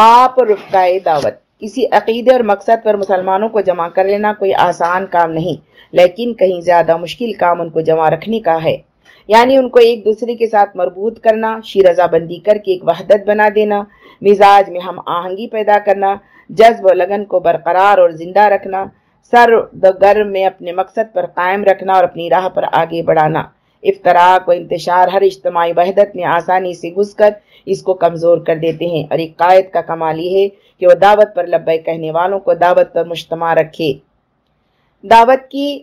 آپ اور رفقائے دعوت۔ کسی عقیدے اور مقصد پر مسلمانوں کو جمع کر لینا کوئی آسان کام نہیں، لیکن کہیں زیادہ مشکل کام ان کو جمع رکھنے کا ہے۔ یعنی ان کو ایک دوسرے کے ساتھ مربوط کرنا شیرزہ بندی کر کے ایک وحدت بنا دینا، مزاج میں ہم آہنگی پیدا کرنا، جذب و لگن کو برقرار اور زندہ رکھنا، سر گر میں اپنے مقصد پر قائم رکھنا اور اپنی راہ پر آگے بڑھانا۔ افطراک و انتشار ہر اجتماعی وحدت میں آسانی سے گھس کر اس کو کمزور کر دیتے ہیں۔ اور ایک قائد کا کمال یہ ہے کہ وہ دعوت پر لبے کہنے والوں کو دعوت پر مجتمع رکھے۔ دعوت کی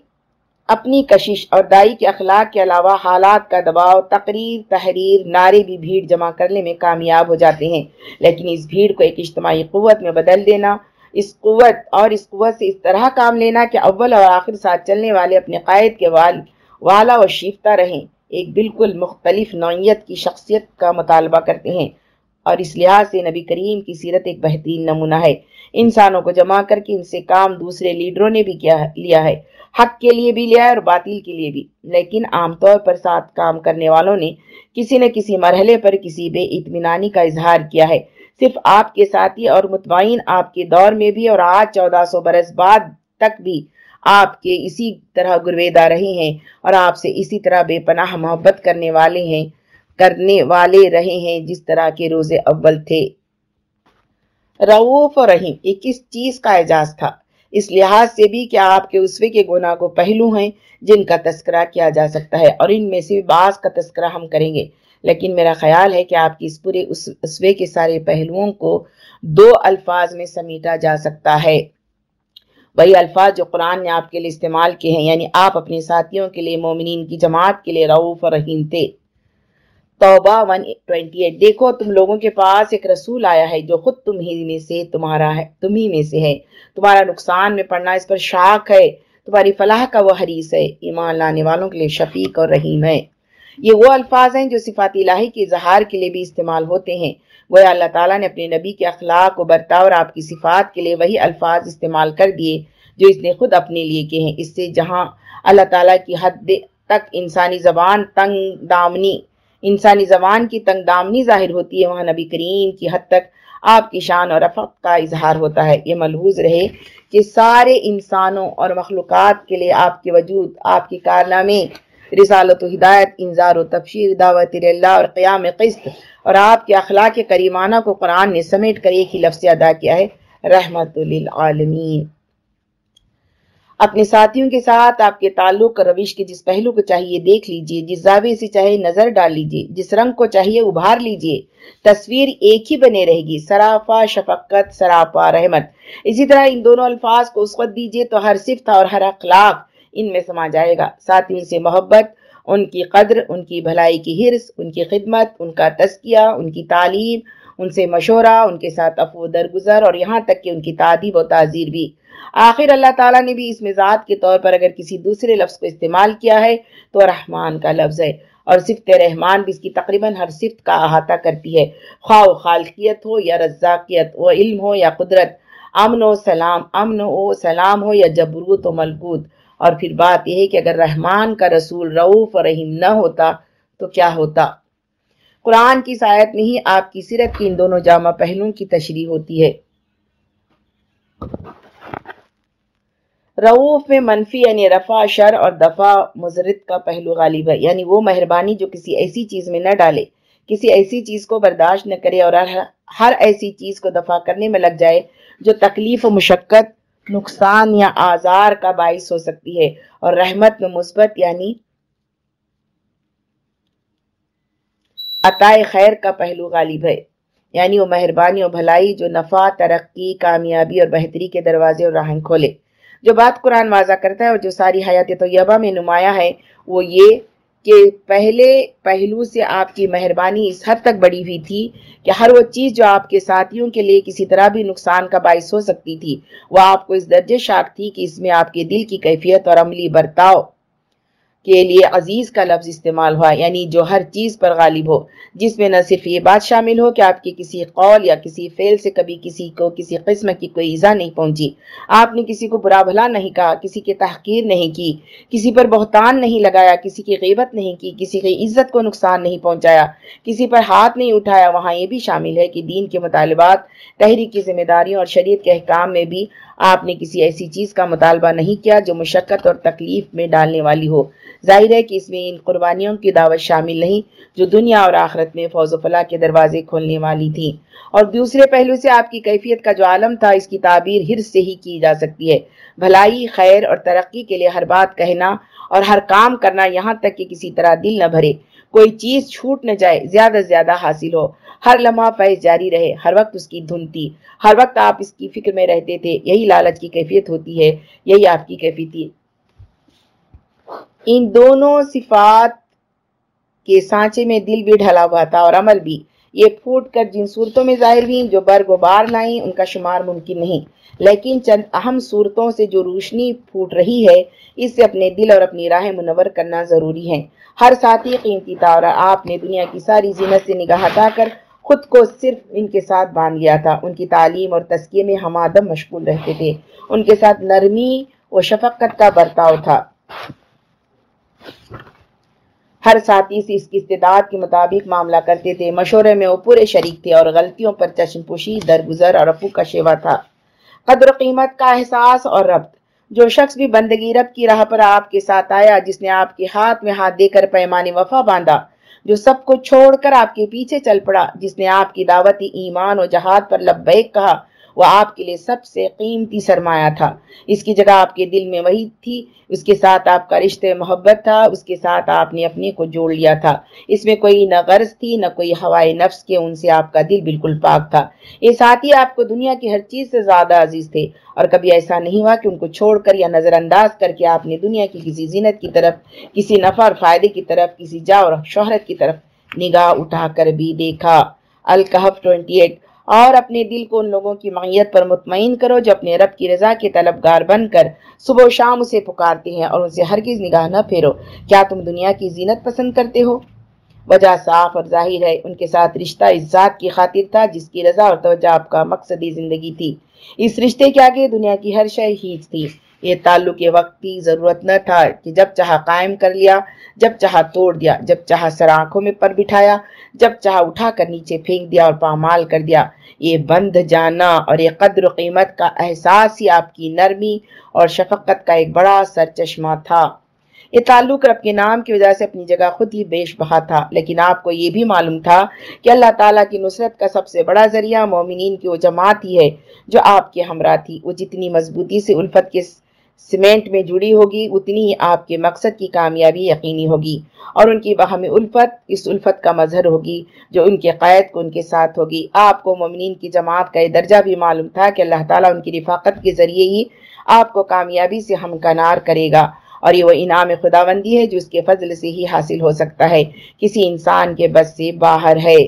اپنی کشش اور دائی کے اخلاق کے علاوہ حالات کا دباؤ، تقریر، تحریر، نعرے بھی بھیڑ جمع کرنے میں کامیاب ہو جاتے ہیں۔ لیکن اس بھیڑ کو ایک اجتماعی قوت میں بدل دینا، اس قوت اور اس قوت سے اس طرح کام لینا کہ اول اور آخر ساتھ چلنے والے اپنے قائد کے وال، والا و شیفتہ رہیں۔ ایک بالکل مختلف نوعیت کی شخصیت کا مطالبہ کرتے ہیں اور اس لحاظ سے نبی کریم کی سیرت ایک بہترین نمونہ ہے۔ انسانوں کو جمع کر کے ان سے کام دوسرے لیڈروں نے بھی کیا لیا ہے۔ حق کے لیے بھی لیا ہے اور باطل کے لیے بھی۔ لیکن عام طور پر ساتھ کام کرنے والوں نے کسی نہ کسی مرحلے پر کسی بے اطمینانی کا اظہار کیا ہے۔ صرف آپ کے ساتھی اور متبعین آپ کے دور میں بھی اور آج چودہ سو برس بعد تک بھی آپ کے اسی طرح گرویدہ رہے ہیں اور آپ سے اسی طرح بے پناہ محبت کرنے والے ہیں، کرنے والے رہے ہیں جس طرح کے روز اول تھے۔ رعوف اور رحیم، یہ کس چیز کا اعجاز تھا؟ اس لحاظ سے بھی کہ آپ کے اسوے کے گناہ کو پہلو ہیں جن کا تذکرہ کیا جا سکتا ہے اور ان میں سے بعض کا تذکرہ ہم کریں گے۔ لیکن میرا خیال ہے کہ آپ کی اس پورے اسوے کے سارے پہلوؤں کو دو الفاظ میں سمیٹا جا سکتا ہے۔ وہی الفاظ جو قرآن نے آپ کے لیے استعمال کیے ہیں یعنی آپ اپنے ساتھیوں کے لیے، مومنین کی جماعت کے لیے رعوف اور رحیم تھے۔ توبہ 128 دیکھو تم لوگوں کے پاس ایک رسول آیا ہے جو خود تم ہی میں سے، تمہارا ہے، تم ہی میں سے ہے۔ تمہارا نقصان میں پڑنا اس پر شاک ہے۔ تمہاری فلاح کا وہ حریص ہے۔ ایمان لانے والوں کے لیے شفیق اور رحیم ہے۔ یہ وہ الفاظ ہیں جو صفات الہی کے اظہار کے لیے بھی استعمال ہوتے ہیں۔ گویا اللہ تعالیٰ نے اپنے نبی کے اخلاق و برتاؤ اور آپ کی صفات کے لیے وہی الفاظ استعمال کر دیے۔ جو اس نے خود اپنے لیے کیے ہیں۔ اس سے جہاں اللہ تعالیٰ کی حد تک انسانی زبان تنگ دامنی، انسانی زبان کی تنگ دامنی ظاہر ہوتی ہے، وہاں نبی کریم کی حد تک آپ کی شان اور رفق کا اظہار ہوتا ہے۔ یہ ملحوظ رہے کہ سارے انسانوں اور مخلوقات کے لیے آپ کے وجود، آپ کی کارنامے، رسالت و ہدایت، انذار و تبشیر، دعوت اللہ اور قیام قسط اور آپ کے اخلاق کریمانہ کو قرآن نے سمیٹ کر ایک ہی لفظ ادا کیا ہے، رحمت للعالمین۔ اپنے ساتھیوں کے ساتھ آپ کے تعلق اور روش کے جس پہلو کو چاہیے دیکھ لیجیے، جس زاویے سے چاہے نظر ڈال لیجیے، جس رنگ کو چاہیے ابھار لیجیے، تصویر ایک ہی بنے رہے گی سراپا شفقت سراپا رحمت۔ اسی طرح ان دونوں الفاظ کو اس وقت دیجیے تو ہر صفت اور ہر اخلاق ان میں سما جائے گا۔ ساتھیوں سے محبت، ان کی قدر، ان کی بھلائی کی حرص، ان کی خدمت، ان کا تذکیہ ان کی تعلیم، ان سے مشورہ، ان کے ساتھ افو درگزر اور یہاں تک کہ ان کی تعدیب و تعزیر بھی۔ آخر اللہ تعالیٰ نے بھی اس مزاج کے طور پر اگر کسی دوسرے لفظ کو استعمال کیا ہے تو رحمان کا لفظ ہے اور صفت رحمان بھی اس کی تقریباً ہر صفت کا احاطہ کرتی ہے۔ خواہ و خالقیت ہو یا رزاقیت، وہ علم ہو یا قدرت، امن و سلام، امن و سلام ہو یا جبروت و ملکوت۔ اور پھر بات یہ ہے کہ اگر رحمان کا رسول رعوف و رحیم نہ ہوتا تو کیا ہوتا؟ قرآن کی سایت میں ہی آپ کی سیرت کی ان دونوں جامع پہلوں کی تشریح ہوتی ہے۔ رعوف میں منفی یعنی رفع شر اور دفع مزرد کا پہلو غالب ہے۔ یعنی وہ مہربانی جو کسی ایسی چیز میں نہ ڈالے، کسی ایسی چیز کو برداشت نہ کرے اور ہر ایسی چیز کو دفع کرنے میں لگ جائے جو تکلیف و مشقت، نقصان یا آزار کا باعث ہو سکتی ہے۔ اور رحمت میں مثبت یعنی عطائے خیر کا پہلو غالب ہے۔ یعنی وہ مہربانی اور بھلائی جو نفع، ترقی، کامیابی اور بہتری کے دروازے اور راہن کھولے۔ جو بات قرآن واضح کرتا ہے اور جو ساری حیات طیبہ میں نمایاں ہے، وہ یہ کہ پہلے پہلو سے آپ کی مہربانی اس حد تک بڑی ہوئی تھی کہ ہر وہ چیز جو آپ کے ساتھیوں کے لیے کسی طرح بھی نقصان کا باعث ہو سکتی تھی۔ وہ آپ کو اس درجے شاک تھی کہ اس میں آپ کے دل کی کیفیت اور عملی برتاؤ کے لیے عزیز کا لفظ استعمال ہوا یعنی جو ہر چیز پر غالب ہو، جس میں نہ صرف یہ بات شامل ہو کہ آپ کی کسی قول یا کسی فعل سے کبھی کسی کو کسی قسم کی کوئی ایزا نہیں پہنچی۔ آپ نے کسی کو برا بھلا نہیں کہا، کسی کی تحقیر نہیں کی، کسی پر بہتان نہیں لگایا، کسی کی غیبت نہیں کی، کسی کی عزت کو نقصان نہیں پہنچایا۔ کسی پر ہاتھ نہیں اٹھایا، وہاں یہ بھی شامل ہے کہ دین کے مطالبات، تحریک کی ذمہ داریوں اور شریعت کے احکام میں بھی آپ نے کسی ایسی چیز کا مطالبہ نہیں کیا جو مشقت اور تکلیف میں ڈالنے والی ہو۔ ظاہر ہے کہ اس میں ان قربانیوں کی دعوت شامل نہیں جو دنیا اور آخرت میں فوز و فلاح کے دروازے کھولنے والی تھیں۔ اور دوسرے پہلو سے آپ کی کیفیت کا جو عالم تھا، اس کی تعبیر ہرس سے ہی کی جا سکتی ہے۔ بھلائی، خیر اور ترقی کے لیے ہر بات کہنا اور ہر کام کرنا یہاں تک کہ کسی طرح دل نہ بھرے۔ کوئی چیز چھوٹ نہ جائے، زیادہ سے زیادہ حاصل ہو۔ ہر لمحہ فیض جاری رہے، ہر وقت اس کی دھن تھی۔ ہر وقت آپ اس کی فکر میں رہتے تھے، یہی لالچ کی کیفیت ہوتی ہے، یہی آپ کی کیفیت تھی۔ ان دونوں صفات کے سانچے میں دل بھی ڈھلا ہوا تھا اور عمل بھی۔ یہ پھوٹ کر جن صورتوں میں ظاہر ہوئی جو برگ و بار لائیں، ان کا شمار ممکن نہیں۔ لیکن چند اہم صورتوں سے جو روشنی پھوٹ رہی ہے، اس سے اپنے دل اور اپنی راہ منور کرنا ضروری ہے ہر ساتھی قیمتی تھا اور آپ نے دنیا کی ساری زینت سے نگاہ ہٹا کر خود کو صرف ان کے ساتھ باندھ لیا تھا۔ ان کی تعلیم اور تسکیے میں ہم آدم مشغول رہتے تھے۔ ان کے ساتھ نرمی و شفقت کا برتاؤ تھا۔ ہر ساتھی سے اس کی استداد کے مطابق معاملہ کرتے تھے۔ مشورے میں وہ پورے شریک تھے اور غلطیوں پر چشم پوشی، درگزر اور افو کا شیوا تھا۔ قدر و قیمت کا احساس اور ربط۔ جو شخص بھی بندگی رب کی راہ پر آپ کے ساتھ آیا، جس نے آپ کے ہاتھ میں ہاتھ دے کر پیمانے وفا باندھا جو سب کو چھوڑ کر آپ کے پیچھے چل پڑا، جس نے آپ کی دعوتی ایمان و جہاد پر لبیک کہا۔ وہ آپ کے لیے سب سے قیمتی سرمایہ تھا۔ اس کی جگہ آپ کے دل میں وہی تھی، اس کے ساتھ آپ کا رشتے محبت تھا، اس کے ساتھ آپ نے اپنے کو جوڑ لیا تھا۔ اس میں کوئی نہ غرض تھی، نہ کوئی ہوائے نفس کے، ان سے آپ کا دل بالکل پاک تھا۔ یہ ساتھی آپ کو دنیا کی ہر چیز سے زیادہ عزیز تھے۔ اور کبھی ایسا نہیں ہوا کہ ان کو چھوڑ کر یا نظر انداز کر کے آپ نے دنیا کی کسی زینت کی طرف، کسی نفع اور فائدے کی طرف، کسی جا اور شہرت کی طرف نگاہ اٹھا کر بھی دیکھا۔ الکحف 28 اور اپنے دل کو ان لوگوں کی معیت پر مطمئن کرو جو اپنے رب کی رضا کے طلبگار بن کر صبح و شام اسے پکارتے ہیں اور ان سے ہرگز نگاہ نہ پھیرو۔ کیا تم دنیا کی زینت پسند کرتے ہو؟ وجہ صاف اور ظاہر ہے، ان کے ساتھ رشتہ اس ذات کی خاطر تھا جس کی رضا اور توجہ آپ کا مقصدی زندگی تھی۔ اس رشتے کے آگے دنیا کی ہر شے ہیچ تھی۔ یہ تعلق کے وقت کی ضرورت نہ تھا کہ جب چاہا قائم کر لیا، جب چاہا توڑ دیا، جب چاہا سر آنکھوں میں پر بٹھایا، جب چاہا اٹھا کر نیچے پھینک دیا اور پامال کر دیا۔ یہ بند جانا اور یہ قدر و قیمت کا احساس ہی آپ کی نرمی اور شفقت کا ایک بڑا سر چشمہ تھا۔ یہ تعلق رب کے نام کی وجہ سے اپنی جگہ خود ہی بیش بہا تھا، لیکن آپ کو یہ بھی معلوم تھا کہ اللہ تعالیٰ کی نصرت کا سب سے بڑا ذریعہ مومنین کی وہ جماعت ہی ہے جو آپ کے ہمراہ تھی۔ وہ جتنی مضبوطی سے الفت کے سیمنٹ میں جڑی ہوگی، اتنی ہی آپ کے مقصد کی کامیابی یقینی ہوگی۔ اور ان کی باہم الفت، اس الفت کا مظہر ہوگی جو ان کے قید کو ان کے ساتھ ہوگی۔ آپ کو مومنین کی جماعت کا یہ درجہ بھی معلوم تھا کہ اللہ تعالیٰ ان کی رفاقت کے ذریعے ہی آپ کو کامیابی سے ہمکنار کرے گا۔ اور یہ وہ انعام خداوندی ہے جو اس کے فضل سے ہی حاصل ہو سکتا ہے۔ کسی انسان کے بس سے باہر ہے۔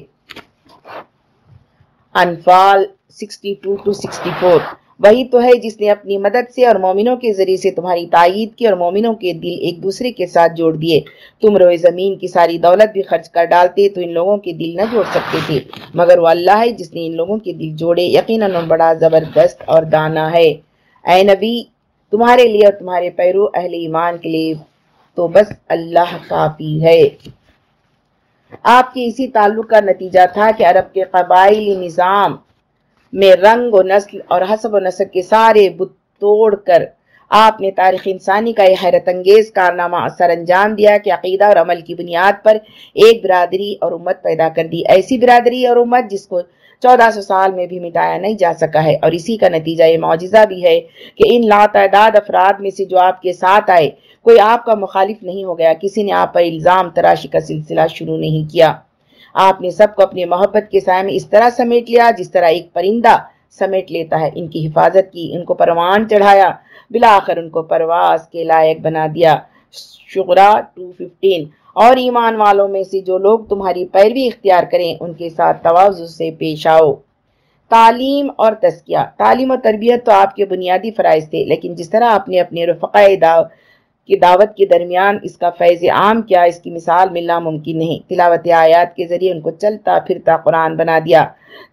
انفال 62 64 وہی تو ہے جس نے اپنی مدد سے اور مومنوں کے ذریعے سے تمہاری تائید کی اور مومنوں کے دل ایک دوسرے کے ساتھ جوڑ دیے۔ تم روئے زمین کی ساری دولت بھی خرچ کر ڈالتے تو ان لوگوں کے دل نہ جوڑ سکتے تھے۔ مگر وہ اللہ ہے جس نے ان لوگوں کے دل جوڑے۔ یقیناً بڑا زبردست اور دانا ہے۔ اے نبی، تمہارے لیے اور تمہارے پیرو اہل ایمان کے لیے تو بس اللہ کافی ہے۔ آپ کے اسی تعلق کا نتیجہ تھا کہ عرب کے قبائلی نظام میں رنگ و نسل اور حسب و نسل کے سارے بت توڑ کر آپ نے تاریخ انسانی کا یہ حیرت انگیز کارنامہ سر انجام دیا کہ عقیدہ اور عمل کی بنیاد پر ایک برادری اور امت پیدا کر دی۔ ایسی برادری اور امت جس کو چودہ سو سال میں بھی مٹایا نہیں جا سکا ہے اور اسی کا نتیجہ یہ معجزہ بھی ہے کہ ان لاتعداد افراد میں سے جو آپ کے ساتھ آئے، کوئی آپ کا مخالف نہیں ہو گیا، کسی نے آپ پر الزام، تراشی کا سلسلہ شروع نہیں کیا۔ آپ نے سب کو اپنی محبت کے سائے میں اس طرح سمیٹ لیا جس طرح ایک پرندہ سمیٹ لیتا ہے۔ ان کی حفاظت کی، ان کو پروان چڑھایا۔ بلاخر ان کو پرواز کے لائق بنا دیا۔ شغرا 215 اور ایمان والوں میں سے جو لوگ تمہاری پیروی اختیار کریں، ان کے ساتھ توازو سے پیش آؤ۔ تعلیم اور تسکیہ تعلیم و تربیت تو آپ کے بنیادی فرائض تھے، لیکن جس طرح آپ نے اپنے رفقۂ کہ دعوت کے درمیان اس کا فیض عام کیا، اس کی مثال ملنا ممکن نہیں۔ تلاوت آیات کے ذریعے ان کو چلتا پھرتا قرآن بنا دیا۔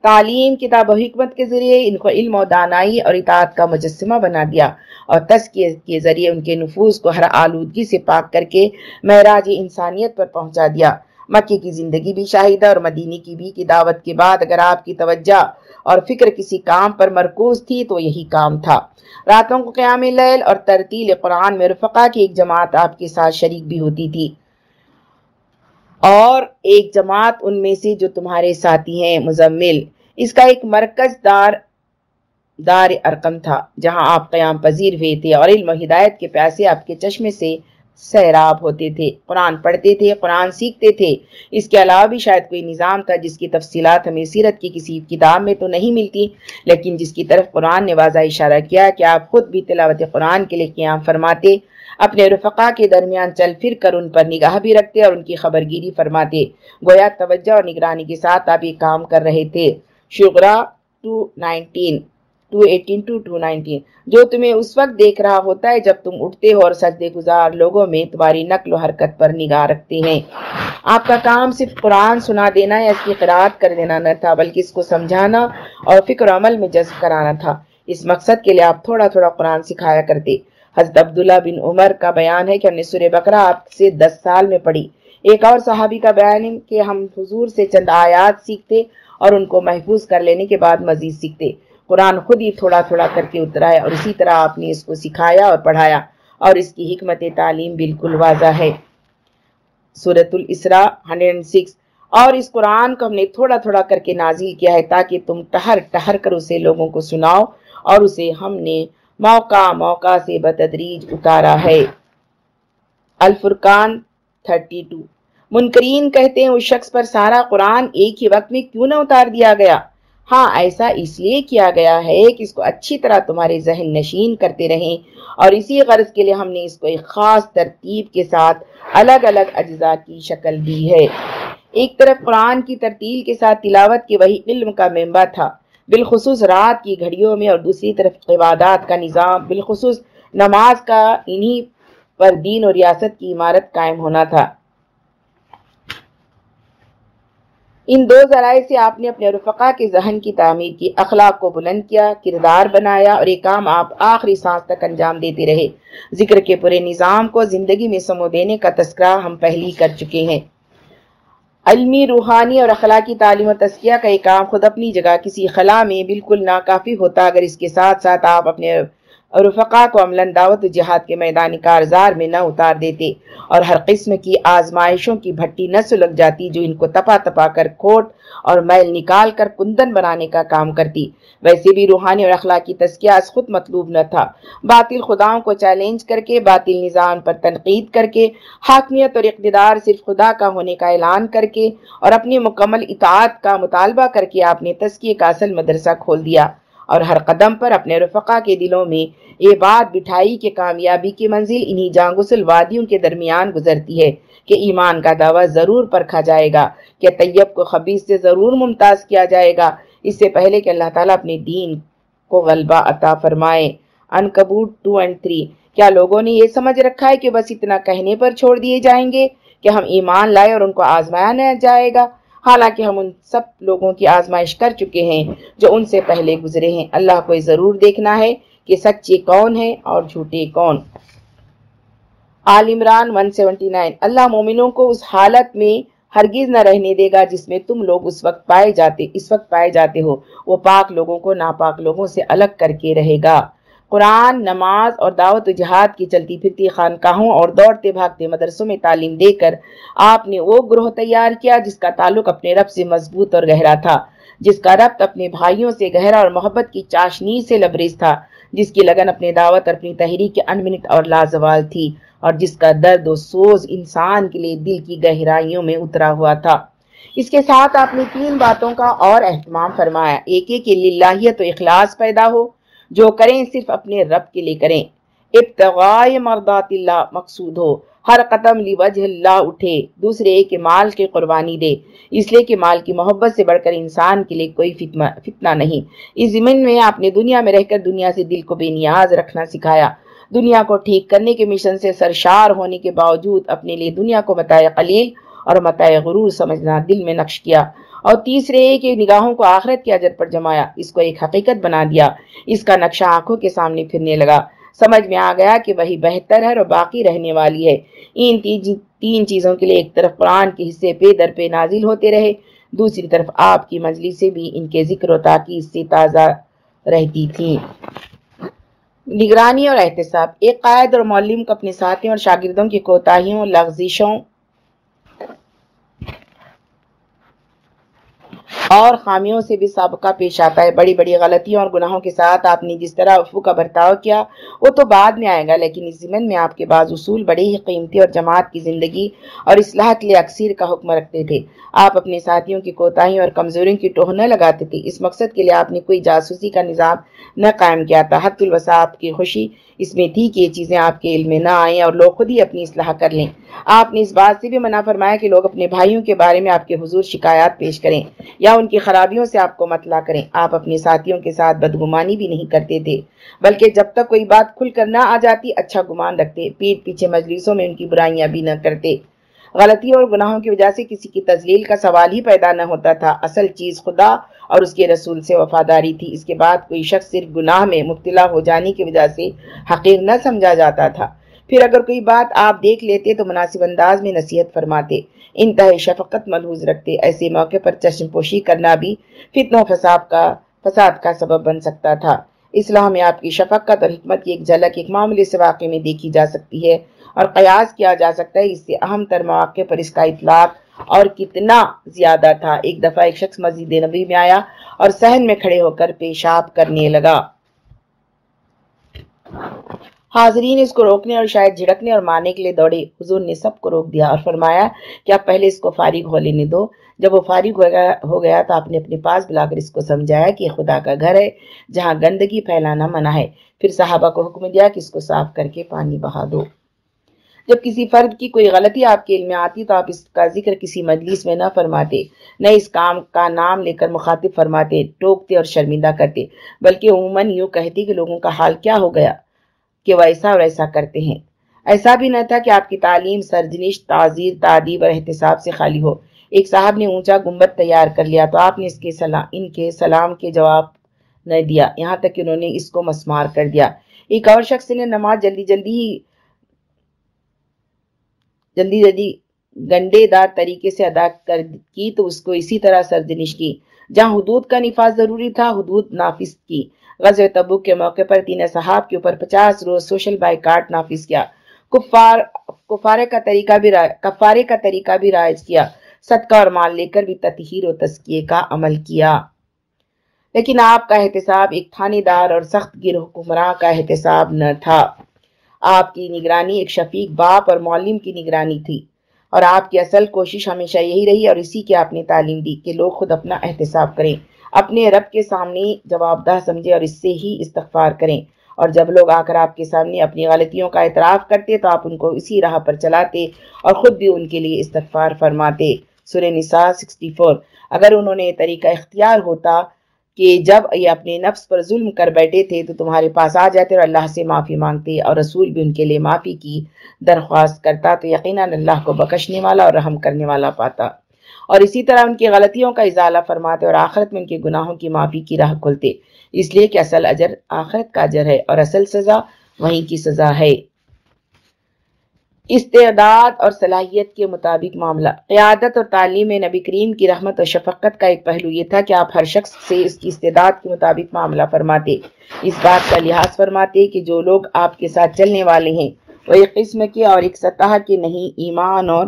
تعلیم، کتاب و حکمت کے ذریعے ان کو علم و دانائی اور اطاعت کا مجسمہ بنا دیا اور تسکیے کے ذریعے ان کے نفوذ کو ہر آلودگی سے پاک کر کے معراج انسانیت پر پہنچا دیا۔ مکے کی زندگی بھی شاہدہ اور مدینی کی بھی کی دعوت کے بعد اگر آپ کی توجہ اور فکر کسی کام پر مرکوز تھی تو یہی کام تھا۔ راتوں کو قیام لیل اور ترتیل قرآن میں رفقہ کی ایک جماعت آپ کے ساتھ شریک بھی ہوتی تھی۔ اور ایک جماعت ان میں سے جو تمہارے ساتھی ہیں، مزمل۔ اس کا ایک مرکز دار دار ارکم تھا، جہاں آپ قیام پذیر ہوئے تھے اور علم و ہدایت کے پیاسے آپ کے چشمے سے سیراب ہوتے تھے، قرآن پڑھتے تھے، قرآن سیکھتے تھے۔ اس کے علاوہ بھی شاید کوئی نظام تھا جس کی تفصیلات ہمیں سیرت کی کسی کتاب میں تو نہیں ملتی، لیکن جس کی طرف قرآن نے واضح اشارہ کیا کہ آپ خود بھی تلاوت قرآن کے لیے قیام فرماتے، اپنے رفقا کے درمیان چل پھر کر ان پر نگاہ بھی رکھتے اور ان کی خبرگیری فرماتے۔ گویا توجہ اور نگرانی کے ساتھ آپ یہ کام کر رہے تھے۔ شغرا two nineteen to eighteen two two nineteen جو تمہیں اس وقت دیکھ رہا ہوتا ہے جب تم اٹھتے ہو اور سجدے گزار لوگوں میں تمہاری نقل و حرکت پر نگاہ رکھتے ہیں۔ آپ کا کام صرف قرآن سنا دینا یا اس کی قرآن کر دینا نہ تھا، بلکہ اس کو سمجھانا اور فکر و عمل میں جذب کرانا تھا۔ اس مقصد کے لیے آپ تھوڑا تھوڑا قرآن سکھایا کرتے۔ حضرت عبداللہ بن عمر کا بیان ہے کہ ہم نے سورہ بقرہ آپ سے دس سال میں پڑھی۔ ایک اور صحابی کا بیان ہے کہ ہم حضور سے چند آیات سیکھتے اور ان کو محفوظ کر لینے کے بعد مزید سیکھتے۔ قرآن خود ہی تھوڑا تھوڑا کر کے اترا ہے اور اسی طرح آپ نے اس کو سکھایا اور پڑھایا اور اس کی حکمت تعلیم بالکل واضح ہے۔ سورت الاسراء 106 اور اس قرآن کو ہم نے تھوڑا تھوڑا کر کے نازل کیا ہے تاکہ تم ٹہر ٹہر کر اسے لوگوں کو سناؤ اور اسے ہم نے موقع موقع سے بتدریج اتارا ہے۔ الفرقان 32 منکرین کہتے ہیں اس شخص پر سارا قرآن ایک ہی وقت میں کیوں نہ اتار دیا گیا؟ ہاں ایسا اس لیے کیا گیا ہے کہ اس کو اچھی طرح تمہارے ذہن نشین کرتے رہیں۔ اور اسی غرض کے لیے ہم نے اس کو ایک خاص ترتیب کے ساتھ الگ الگ اجزاء کی شکل دی ہے۔ ایک طرف قرآن کی ترتیل کے ساتھ تلاوت کے وہی علم کا ممبر تھا۔ بالخصوص رات کی گھڑیوں میں اور دوسری طرف عبادات کا نظام، بالخصوص نماز کا انہی پر دین اور ریاست کی عمارت قائم ہونا تھا۔ ان دو ذرائع سے آپ نے اپنے رفقا کے ذہن کی تعمیر کی، اخلاق کو بلند کیا، کردار بنایا اور یہ کام آپ آخری سانس تک انجام دیتے رہے۔ ذکر کے پورے نظام کو زندگی میں سمو دینے کا تذکرہ ہم پہلی کر چکے ہیں۔ علمی، روحانی اور اخلاقی تعلیم و تذکیہ کا یہ کام خود اپنی جگہ کسی خلا میں بالکل ناکافی ہوتا، اگر اس کے ساتھ ساتھ آپ اپنے رفقا کو عملاً دعوت و جہاد کے میدان کارزار میں نہ اتار دیتے اور ہر قسم کی آزمائشوں کی بھٹی نہ سلگ جاتی جو ان کو تپا تپا کر کھوٹ اور میل نکال کر کندن بنانے کا کام کرتی۔ ویسے بھی روحانی اور اخلاقی تذکیہ از خود مطلوب نہ تھا۔ باطل خداؤں کو چیلنج کر کے، باطل نظام پر تنقید کر کے، حاکمیت اور اقتدار صرف خدا کا ہونے کا اعلان کر کے اور اپنی مکمل اطاعت کا مطالبہ کر کے آپ نے تذکیہ کا اصل مدرسہ کھول دیا۔ اور ہر قدم پر اپنے رفقا کے دلوں میں یہ بات بٹھائی کہ کامیابی کی منزل انہی جانگسل وادیوں کے درمیان گزرتی ہے کہ ایمان کا دعویٰ ضرور پرکھا جائے گا، کہ طیب کو خبیص سے ضرور ممتاز کیا جائے گا۔ اس سے پہلے کہ اللہ تعالیٰ اپنے دین کو غلبہ عطا فرمائے۔ انکبوٹ ٹو اینڈ تھری۔ کیا لوگوں نے یہ سمجھ رکھا ہے کہ بس اتنا کہنے پر چھوڑ دیے جائیں گے کہ ہم ایمان لائے اور ان کو آزمایا نہ جائے گا؟ حالانکہ ہم ان سب لوگوں کی آزمائش کر چکے ہیں جو ان سے پہلے گزرے ہیں۔ اللہ کو ضرور دیکھنا ہے کہ سچے کون ہیں اور جھوٹے کون۔ آل عمران 179 اللہ مومنوں کو اس حالت میں ہرگز نہ رہنے دے گا جس میں تم لوگ اس وقت پائے جاتے، اس وقت پائے جاتے ہو۔ وہ پاک لوگوں کو ناپاک لوگوں سے الگ کر کے رہے گا۔ قرآن، نماز اور دعوت و جہاد کی چلتی پھرتی خانقاہوں اور دوڑتے بھاگتے مدرسوں میں تعلیم دے کر آپ نے وہ گروہ تیار کیا جس کا تعلق اپنے رب سے مضبوط اور گہرا تھا، جس کا ربط اپنے بھائیوں سے گہرا اور محبت کی چاشنی سے لبریز تھا، جس کی لگن اپنے دعوت اور اپنی تحریک انمنٹ اور لازوال تھی اور جس کا درد و سوز انسان کے لیے دل کی گہرائیوں میں اترا ہوا تھا۔ اس کے ساتھ آپ نے تین باتوں کا اور اہتمام فرمایا۔ ایک ایک للہیت و اخلاص پیدا ہو جو کریں صرف اپنے رب کے لیے کریں۔ ابتغاء مرضات اللہ مقصود ہو۔ ہر قدم لی اللہ اٹھے۔ دوسرے کہ مال کے قربانی دے۔ اس لیے کہ مال کی محبت سے بڑھ کر انسان کے لیے کوئی فتنہ نہیں۔ اس زمین میں آپ نے دنیا میں رہ کر دنیا سے دل کو بے نیاز رکھنا سکھایا۔ دنیا کو ٹھیک کرنے کے مشن سے سرشار ہونے کے باوجود اپنے لیے دنیا کو متائے قلیل اور متائے غرور سمجھنا دل میں نقش کیا۔ اور تیسرے کہ نگاہوں کو آخرت کے اجر پر جمایا۔ اس کو ایک حقیقت بنا دیا۔ اس کا نقشہ آنکھوں کے سامنے پھرنے لگا۔ سمجھ میں آ گیا کہ وہی بہتر ہے اور باقی رہنے والی ہے۔ ان تین چیزوں کے لیے ایک طرف قرآن کے حصے پہ در پہ نازل ہوتے رہے۔ دوسری طرف آپ کی منزلی سے بھی ان کے ذکر و تاکید سے تازہ رہتی تھی۔ نگرانی اور احتساب۔ ایک قائد اور معلم کو اپنے ساتھیوں اور شاگردوں کی کوتاہیوں، لغزشوں اور خامیوں سے بھی سابقہ پیش آتا ہے۔ بڑی بڑی غلطیوں اور گناہوں کے ساتھ آپ نے جس طرح افو کا برتاؤ کیا، وہ تو بعد میں آئے گا، لیکن اس زمن میں آپ کے بعض اصول بڑے ہی قیمتی اور جماعت کی زندگی اور اصلاح کے لیے اکثیر کا حکم رکھتے تھے۔ آپ اپنے ساتھیوں کی کوتاہیوں اور کمزوریوں کی ٹوہ نہ لگاتے تھے۔ اس مقصد کے لیے آپ نے کوئی جاسوسی کا نظام نہ قائم کیا تھا۔ حت الوسا آپ کی خوشی اس میں تھی کہ یہ چیزیں آپ کے علم میں نہ آئیں اور لوگ خود ہی اپنی اصلاح کر لیں۔ آپ نے اس بات سے بھی منع فرمایا کہ لوگ اپنے بھائیوں کے بارے میں آپ کے حضور شکایات پیش کریں یا ان کی خرابیوں سے آپ کو مطلع کریں۔ آپ اپنے ساتھیوں کے ساتھ بدگمانی بھی نہیں کرتے تھے، بلکہ جب تک کوئی بات کھل کر نہ آ جاتی اچھا گمان رکھتے پیٹ پیچھے مجلسوں میں ان کی برائیاں بھی نہ کرتے۔ غلطیوں اور گناہوں کی وجہ سے کسی کی تزلیل کا سوال ہی پیدا نہ ہوتا تھا۔ اصل چیز خدا اور اس کے رسول سے وفاداری تھی۔ اس کے بعد کوئی شخص صرف گناہ میں مبتلا ہو جانے کی وجہ سے حقیر نہ سمجھا جاتا تھا۔ پھر اگر کوئی بات آپ دیکھ لیتے تو مناسب انداز میں نصیحت فرماتے۔ انتہائی شفقت ملحوظ رکھتے۔ ایسے موقع پر چشم پوشی کرنا بھی فتن و فساد کا فساد کا سبب بن سکتا تھا۔ اسلام میں آپ کی شفقت اور حکمت کی ایک جھلک، ایک معاملے سے واقع میں دیکھی جا سکتی ہے اور قیاس کیا جا سکتا ہے۔ اس سے اہم تر مواقع پر اس کا اطلاق اور کتنا زیادہ تھا۔ ایک دفعہ ایک شخص مسجد نبی میں آیا اور سہن میں کھڑے ہو کر پیشاب کرنے لگا۔ حاضرین، اس کو روکنے اور شاید جھڑکنے اور مارنے کے لیے دوڑے۔ حضور نے سب کو روک دیا اور فرمایا کہ آپ پہلے اس کو فارغ ہو لینے دو؟ جب وہ فارغ ہو گیا تو آپ نے اپنے پاس بلا کر اس کو سمجھایا کہ خدا کا گھر ہے جہاں گندگی پھیلانا منع ہے۔ پھر صحابہ کو حکم دیا کہ اس کو صاف کر کے پانی بہا دو۔ جب کسی فرد کی کوئی غلطی آپ کے علم میں آتی تو آپ اس کا ذکر کسی مجلس میں نہ فرماتے، نہ اس کام کا نام لے کر مخاطب فرماتے، ٹوکتے اور شرمندہ کرتے، بلکہ عموماً یوں کہتے کہ لوگوں کا حال کیا ہو گیا کہ وہ ایسا اور ایسا کرتے ہیں۔ ایسا بھی نہ تھا کہ آپ کی تعلیم سرجنش، تعزیر، تعدیب اور احتساب سے خالی ہو۔ ایک صاحب نے اونچا گنبد تیار کر لیا تو آپ نے اس کے سلام ان کے سلام کے جواب نہ دیا۔ یہاں تک کہ انہوں نے اس کو مسمار کر دیا۔ ایک اور شخص نے نماز جلدی جلدی ہی جلدی جلدی گنڈے دار طریقے سے ادا کر کی تو اس کو اسی طرح سرزنش کی۔ جہاں حدود کا نفاذ ضروری تھا، حدود نافذ کی۔ غزو تبوک کے موقع پر تین صحاب کے اوپر پچاس روز سوشل بائیکاٹ نافذ کیا۔ کفار، کفارے کا طریقہ بھی کفارے کا طریقہ بھی رائج کیا۔ صدقہ اور مال لے کر بھی تطہیر و تسکیے کا عمل کیا۔ لیکن آپ کا احتساب ایک تھانے دار اور سخت گر حکمراں کا احتساب نہ تھا۔ آپ کی نگرانی ایک شفیق باپ اور معلم کی نگرانی تھی اور آپ کی اصل کوشش ہمیشہ یہی رہی اور اسی کی آپ نے تعلیم دی کہ لوگ خود اپنا احتساب کریں، اپنے رب کے سامنے جواب دہ سمجھے اور اس سے ہی استغفار کریں۔ اور جب لوگ آ کر آپ کے سامنے اپنی غلطیوں کا اعتراف کرتے تو آپ ان کو اسی راہ پر چلاتے اور خود بھی ان کے لیے استغفار فرماتے۔ سورہ نساء 64 اگر انہوں نے یہ طریقہ اختیار ہوتا کہ جب یہ اپنے نفس پر ظلم کر بیٹھے تھے تو تمہارے پاس آ جاتے اور اللہ سے معافی مانگتے اور رسول بھی ان کے لیے معافی کی درخواست کرتا تو یقیناً اللہ کو بکشنے والا اور رحم کرنے والا پاتا۔ اور اسی طرح ان کی غلطیوں کا ازالہ فرماتے اور آخرت میں ان کے گناہوں کی معافی کی راہ کھلتے اس لیے کہ اصل اجر آخرت کا اجر ہے اور اصل سزا وہیں کی سزا ہے۔ استعداد اور صلاحیت کے مطابق معاملہ۔ قیادت اور تعلیم نبی کریم کی رحمت اور شفقت کا ایک پہلو یہ تھا کہ آپ ہر شخص سے اس کی استعداد کے مطابق معاملہ فرماتے۔ اس بات کا لحاظ فرماتے کہ جو لوگ آپ کے ساتھ چلنے والے ہیں، وہ ایک قسم کے اور ایک سطح کے نہیں، ایمان اور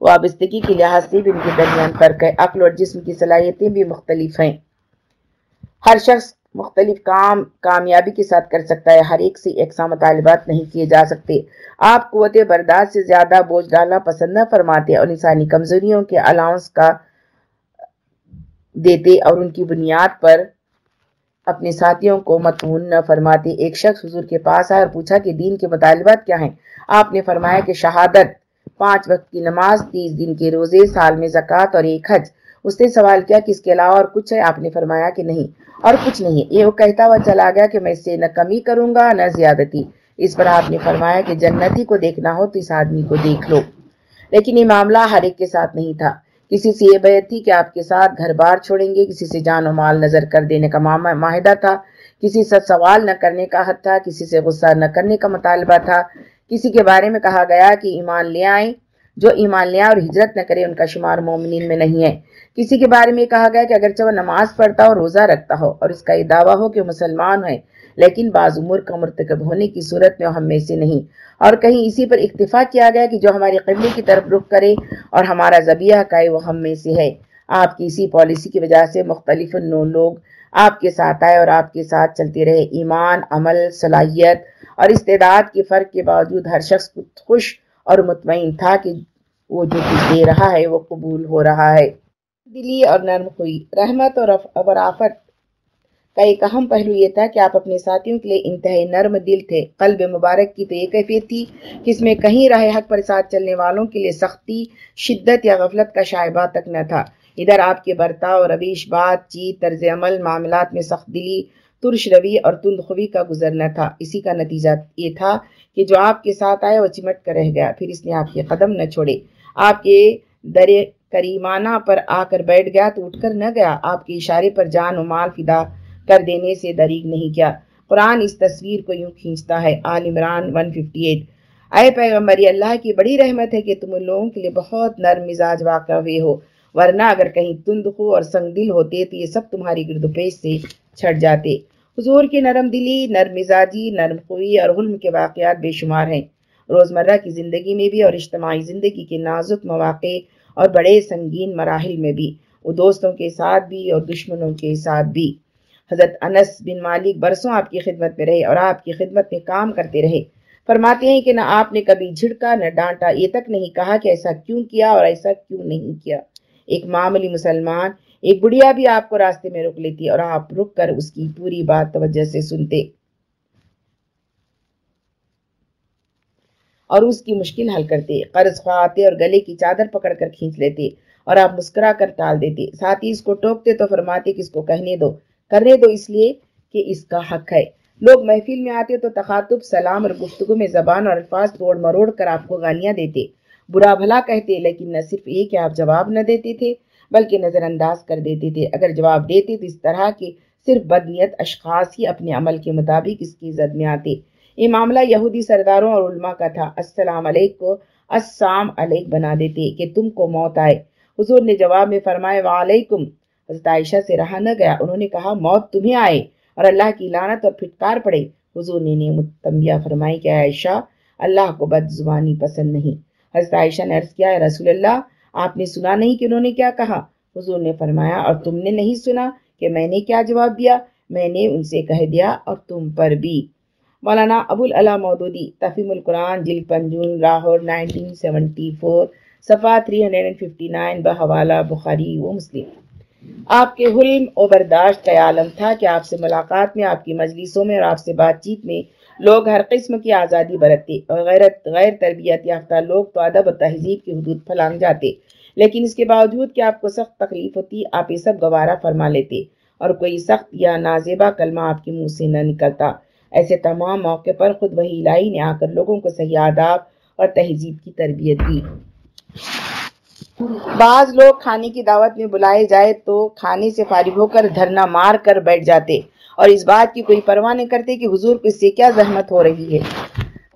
وابستگی کے لحاظ سے بھی ان کے درمیان فرق ہے۔ عقل اور جسم کی صلاحیتیں بھی مختلف ہیں۔ ہر شخص مختلف کام، کامیابی کے ساتھ کر سکتا ہے، ہر ایک سے یکساں مطالبات نہیں کیے جا سکتے۔ آپ قوت برداشت سے زیادہ بوجھ ڈالنا پسند نہ فرماتے اور انسانی کمزوریوں کے الاؤنس کا دیتے اور ان کی بنیاد پر اپنے ساتھیوں کو متون نہ فرماتے۔ ایک شخص حضور کے پاس آئے اور پوچھا کہ دین کے مطالبات کیا ہیں؟ آپ نے فرمایا کہ شہادت، پانچ وقت کی نماز، تیس دن کے روزے، سال میں زکوٰۃ اور ایک حج۔ اس نے سوال کیا کہ اس کے علاوہ اور کچھ ہے؟ آپ نے فرمایا کہ نہیں، اور کچھ نہیں۔ یہ وہ کہتا ہوا چلا گیا کہ میں اس سے نہ کمی کروں گا نہ زیادتی۔ اس پر آپ نے فرمایا کہ جنتی کو دیکھنا ہو تو اس آدمی کو دیکھ لو۔ لیکن یہ معاملہ ہر ایک کے ساتھ نہیں تھا۔ کسی سے یہ بیعت تھی کہ آپ کے ساتھ گھر بار چھوڑیں گے، کسی سے جان و مال نظر کر دینے کا معاہدہ تھا۔ کسی سے سوال نہ کرنے کا حد تھا، کسی سے غصہ نہ کرنے کا مطالبہ تھا۔ کسی کے بارے میں کہا گیا کہ ایمان لے آئیں۔ جو ایمان لے آئیں اور ہجرت نہ کرے، ان کا شمار مومنین میں نہیں ہے۔ کسی کے بارے میں کہا گیا کہ اگرچہ وہ نماز پڑھتا ہو، روزہ رکھتا ہو اور اس کا یہ دعویٰ ہو کہ مسلمان ہے، لیکن بعض امور کا مرتکب ہونے کی صورت میں ہم میں سے نہیں۔ اور کہیں اسی پر اکتفا کیا گیا کہ جو ہماری قبلی کی طرف رخ کرے اور ہمارا زبیہ کا وہ ہم میں سے ہے۔ آپ کی اسی پالیسی کی وجہ سے مختلف نو لوگ آپ کے ساتھ آئے اور آپ کے ساتھ چلتے رہے۔ ایمان، عمل، صلاحیت اور استعداد کے فرق کے باوجود ہر شخص خوش اور مطمئن تھا کہ وہ جو کچھ دے رہا ہے وہ قبول ہو رہا ہے۔ دلی اور نرم ہوئی۔ رحمت اور آفت کا ایک اہم پہلو یہ تھا کہ آپ اپنے ساتھیوں کے لیے انتہائی نرم دل تھے۔ قلب مبارک کی تو یہ کیفیت تھی کہ اس میں کہیں راہ حق پر ساتھ چلنے والوں کے لیے سختی، شدت یا غفلت کا شائبہ تک نہ تھا۔ ادھر آپ کے برتاؤ رویش بات چیت، طرز عمل، معاملات میں سخت دلی، ترش روی اور تندخوی کا گزرنا تھا۔ اسی کا نتیجہ یہ تھا کہ جو آپ کے ساتھ آئے وہ چمٹ کر رہ گیا۔ پھر اس نے آپ کے قدم نہ چھوڑے۔ آپ کے در کریمانہ پر آ کر بیٹھ گیا تو اٹھ کر نہ گیا۔ آپ کے اشارے پر جان و مال فدا کر دینے سے دریگ نہیں کیا۔ قرآن اس تصویر کو یوں کھینچتا ہے، آل عمران 158 اے پیغمبری اللہ کی بڑی رحمت ہے کہ تم ان لوگوں کے لیے بہت نرم مزاج واقع ہوئے ہو۔ ورنہ اگر کہیں تند ہو اور سنگ دل ہوتے تو یہ سب تمہاری گرد پیش سے چھٹ جاتے۔ حضور کی نرم دلی، نرم مزاجی، نرم خوئی اور غلم کے واقعات بے شمار ہیں۔ روزمرہ کی زندگی میں بھی اور اجتماعی زندگی کے نازک مواقع اور بڑے سنگین مراحل میں بھی، وہ دوستوں کے ساتھ بھی اور دشمنوں کے ساتھ بھی۔ حضرت انس بن مالک برسوں آپ کی خدمت میں رہے اور آپ کی خدمت میں کام کرتے رہے۔ فرماتے ہیں کہ نہ آپ نے کبھی جھڑکا، نہ ڈانٹا۔ یہ تک نہیں کہا کہ ایسا کیوں کیا اور ایسا کیوں نہیں کیا۔ ایک معمولی مسلمان، ایک بڑھیا بھی آپ کو راستے میں رک لیتی اور آپ رک کر اس کی پوری بات توجہ سے سنتے۔ اور اس کی مشکل حل کرتے۔ قرض خواہتے اور گلے کی چادر پکڑ کر کھینچ لیتے اور آپ مسکرا کر ٹال دیتے۔ ساتھ ہی اس کو ٹوکتے تو فرماتے کہ اس کو کہنے دو۔ کرنے دو اس لیے کہ اس کا حق ہے۔ لوگ محفل میں آتے تو تخاتب سلام اور گفتگو میں زبان اور الفاظ توڑ مروڑ کر آپ کو گالیاں دیتے۔ برا بھلا کہتے، لیکن نہ صرف یہ کہ آپ جواب نہ دیتے تھے، بلکہ نظر انداز کر دیتے تھے۔ اگر جواب دیتے تو اس طرح کے صرف بدنیت، اشخاص ہی اپنے عمل کے مطابق اس کی زد میں آتے۔ یہ معاملہ یہودی سرداروں اور علماء کا تھا۔ السلام علیکم۔ کو السلام علیک بنا دیتے کہ تم کو موت آئے۔ حضور نے جواب میں فرمائے وعلیکم۔ حضرت عائشہ سے رہا نہ گیا، انہوں نے کہا، موت تمہیں آئے اور اللہ کی لانت اور پھٹکار پڑے۔ حضور نے متمبیہ فرمائی کہ عائشہ، اللہ کو بد زبانی پسند نہیں۔ حضرت عائشہ نے عرض کیا رسول اللہ، آپ نے سنا نہیں کہ انہوں نے کیا کہا۔ حضور نے فرمایا، اور تم نے نہیں سنا کہ میں نے کیا جواب دیا؟ میں نے ان سے کہہ دیا اور تم پر بھی۔ مولانا ابو العلا مودودی تفیم القرآن جل پنجون لاہور 1974 صفحہ 359 بحوالہ بخاری و مسلم۔ آپ کے حلم و برداشت کا عالم تھا کہ آپ سے ملاقات میں، آپ کی مجلسوں میں اور آپ سے بات چیت میں لوگ ہر قسم کی آزادی برتتے اور غیرت، غیر تربیت یافتہ لوگ تو ادب و تہذیب کی حدود پھلانگ جاتے۔ لیکن اس کے باوجود کہ آپ کو سخت تکلیف ہوتی، آپ یہ سب گوارہ فرما لیتے۔ اور کوئی سخت یا نازیبہ کلمہ آپ کے منہ سے نہ نکلتا۔ ایسے تمام موقع پر خود وہی الہی نے آ کر لوگوں کو صحیح آداب اور تہذیب کی تربیت دی۔ بعض لوگ کھانے کی دعوت میں بلائے جائے تو کھانے سے فارغ ہو کر دھرنا مار کر بیٹھ جاتے اور اس بات کی کوئی پرواہ نہیں کرتے کہ حضور کو اس سے کیا زحمت ہو رہی ہے۔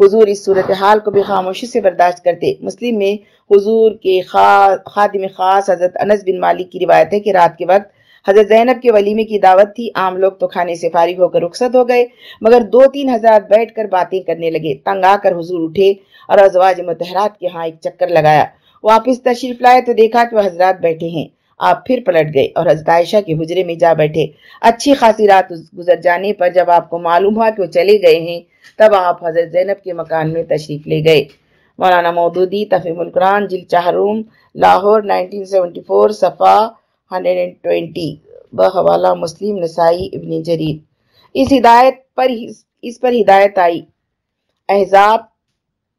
حضور اس صورتحال کو بھی خاموشی سے برداشت کرتے۔ مسلم میں حضور کے خادم خاص حضرت انس بن مالک کی روایت ہے کہ رات کے وقت حضرت زینب کے ولیمے کی دعوت تھی، عام لوگ تو کھانے سے فارغ ہو کر رخصت ہو گئے، مگر دو تین حضرات بیٹھ کر باتیں کرنے لگے، تنگ آ کر حضور اٹھے اور ازواج متحرات کے ہاں ایک چکر لگایا۔ واپس تشریف لائے تو دیکھا کہ وہ حضرات بیٹھے ہیں۔ آپ پھر پلٹ گئے اور حضرت عائشہ کے حجرے میں جا بیٹھے۔ اچھی خاصی رات گزر جانے پر جب آپ کو معلوم ہوا کہ وہ چلے گئے ہیں، تب آپ حضرت زینب کے مکان میں تشریف لے گئے۔ مولانا مودودی تفیم القرآن جل چہروم لاہور 1974 صفحہ 120 بحوالہ مسلم نسائی ابن جرید اس ہدایت پر اس پر ہدایت آئی۔ احزاب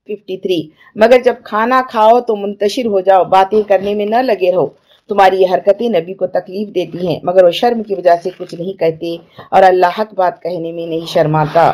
53 مگر جب کھانا کھاؤ تو منتشر ہو جاؤ، باتیں کرنے میں نہ لگے رہو۔ تمہاری یہ حرکتیں نبی کو تکلیف دیتی ہیں، مگر وہ شرم کی وجہ سے کچھ نہیں کہتے اور اللہ حق بات کہنے میں نہیں شرماتا۔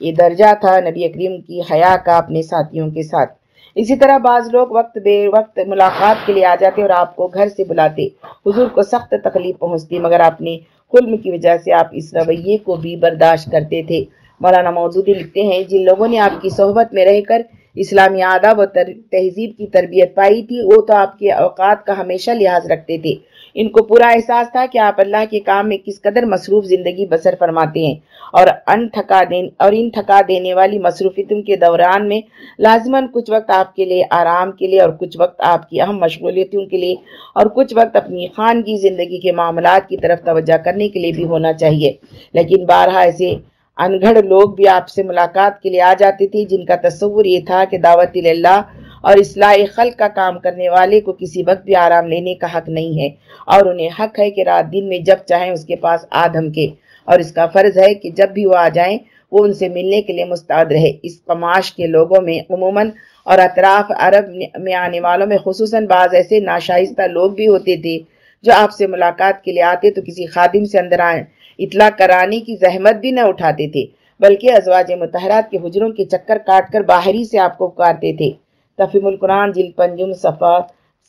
یہ درجہ تھا نبی اکریم کی حیا کا اپنے ساتھیوں کے ساتھ۔ اسی طرح بعض لوگ وقت بے وقت ملاقات کے لیے آ جاتے اور آپ کو گھر سے بلاتے۔ حضور کو سخت تکلیف پہنچتی، مگر اپنے قلم کی وجہ سے آپ اس رویے کو بھی برداشت کرتے تھے۔ مولانا مودودی لکھتے ہیں، جن لوگوں نے آپ کی صحبت میں رہ کر اسلامی آداب و تہذیب کی تربیت پائی تھی، وہ تو آپ کے اوقات کا ہمیشہ لحاظ رکھتے تھے۔ ان کو پورا احساس تھا کہ آپ اللہ کے کام میں کس قدر مصروف زندگی بسر فرماتے ہیں۔ اور ان تھکا دین اور ان تھکا دینے والی مصروفیتوں کے دوران میں لازماً کچھ وقت آپ کے لیے آرام کے لیے اور کچھ وقت آپ کی اہم مشغولیتوں کے لیے اور کچھ وقت اپنی خان کی زندگی کے معاملات کی طرف توجہ کرنے کے لیے بھی ہونا چاہیے۔ لیکن بارہا ایسے انگھڑ لوگ بھی آپ سے ملاقات کے لیے آ جاتے تھے جن کا تصور یہ تھا کہ دعوت اللہ اور اصلاح خلق کا کام کرنے والے کو کسی وقت بھی آرام لینے کا حق نہیں ہے۔ اور انہیں حق ہے کہ رات دن میں جب چاہیں اس کے پاس آدھم کے اور اس کا فرض ہے کہ جب بھی وہ آ جائیں، وہ ان سے ملنے کے لیے مستعد رہے۔ اس قماش کے لوگوں میں عموماً اور اطراف عرب میں آنے والوں میں خصوصاً بعض ایسے ناشائستہ لوگ بھی ہوتے تھے جو آپ سے ملاقات کے لیے آتے تو کسی خادم سے اندر آئیں۔ اطلاع کرانے کی زحمت بھی نہ اٹھاتے تھے، بلکہ ازواج متحرات کے حجروں کے چکر کاٹ کر باہری سے آپ کو پکارتے تھے۔ تفیم القرآن جل پنجم صفحہ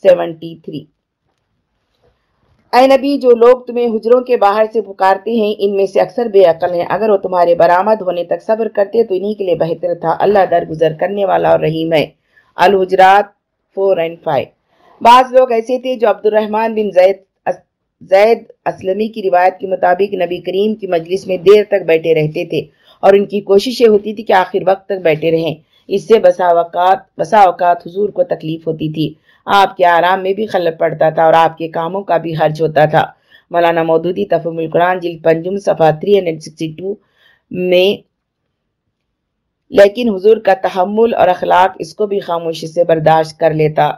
سیونٹی تھری اے نبی، جو لوگ تمہیں حجروں کے باہر سے پکارتے ہیں، ان میں سے اکثر بے عقل ہیں۔ اگر وہ تمہارے برآمد ہونے تک صبر کرتے، تو انہی کے لیے بہتر تھا۔ اللہ درگزر کرنے والا اور رحیم ہے۔ الحجرات فور اینڈ فائیو بعض لوگ ایسے تھے جو عبد الرحمن بن زید زید اسلمی کی روایت کے مطابق نبی کریم کی مجلس میں دیر تک بیٹھے رہتے تھے اور ان کی کوششیں ہوتی تھی کہ آخر وقت تک بیٹھے رہیں۔ اس سے بسا اوقات بسا اوقات حضور کو تکلیف ہوتی تھی۔ آپ کے آرام میں بھی خلل پڑتا تھا اور آپ کے کاموں کا بھی خرچ ہوتا تھا۔ مولانا مودودی تفہم القرآن جلد پنجم، صفحہ 362 میں لیکن حضور کا تحمل اور اخلاق اس کو بھی خاموشی سے برداشت کر لیتا۔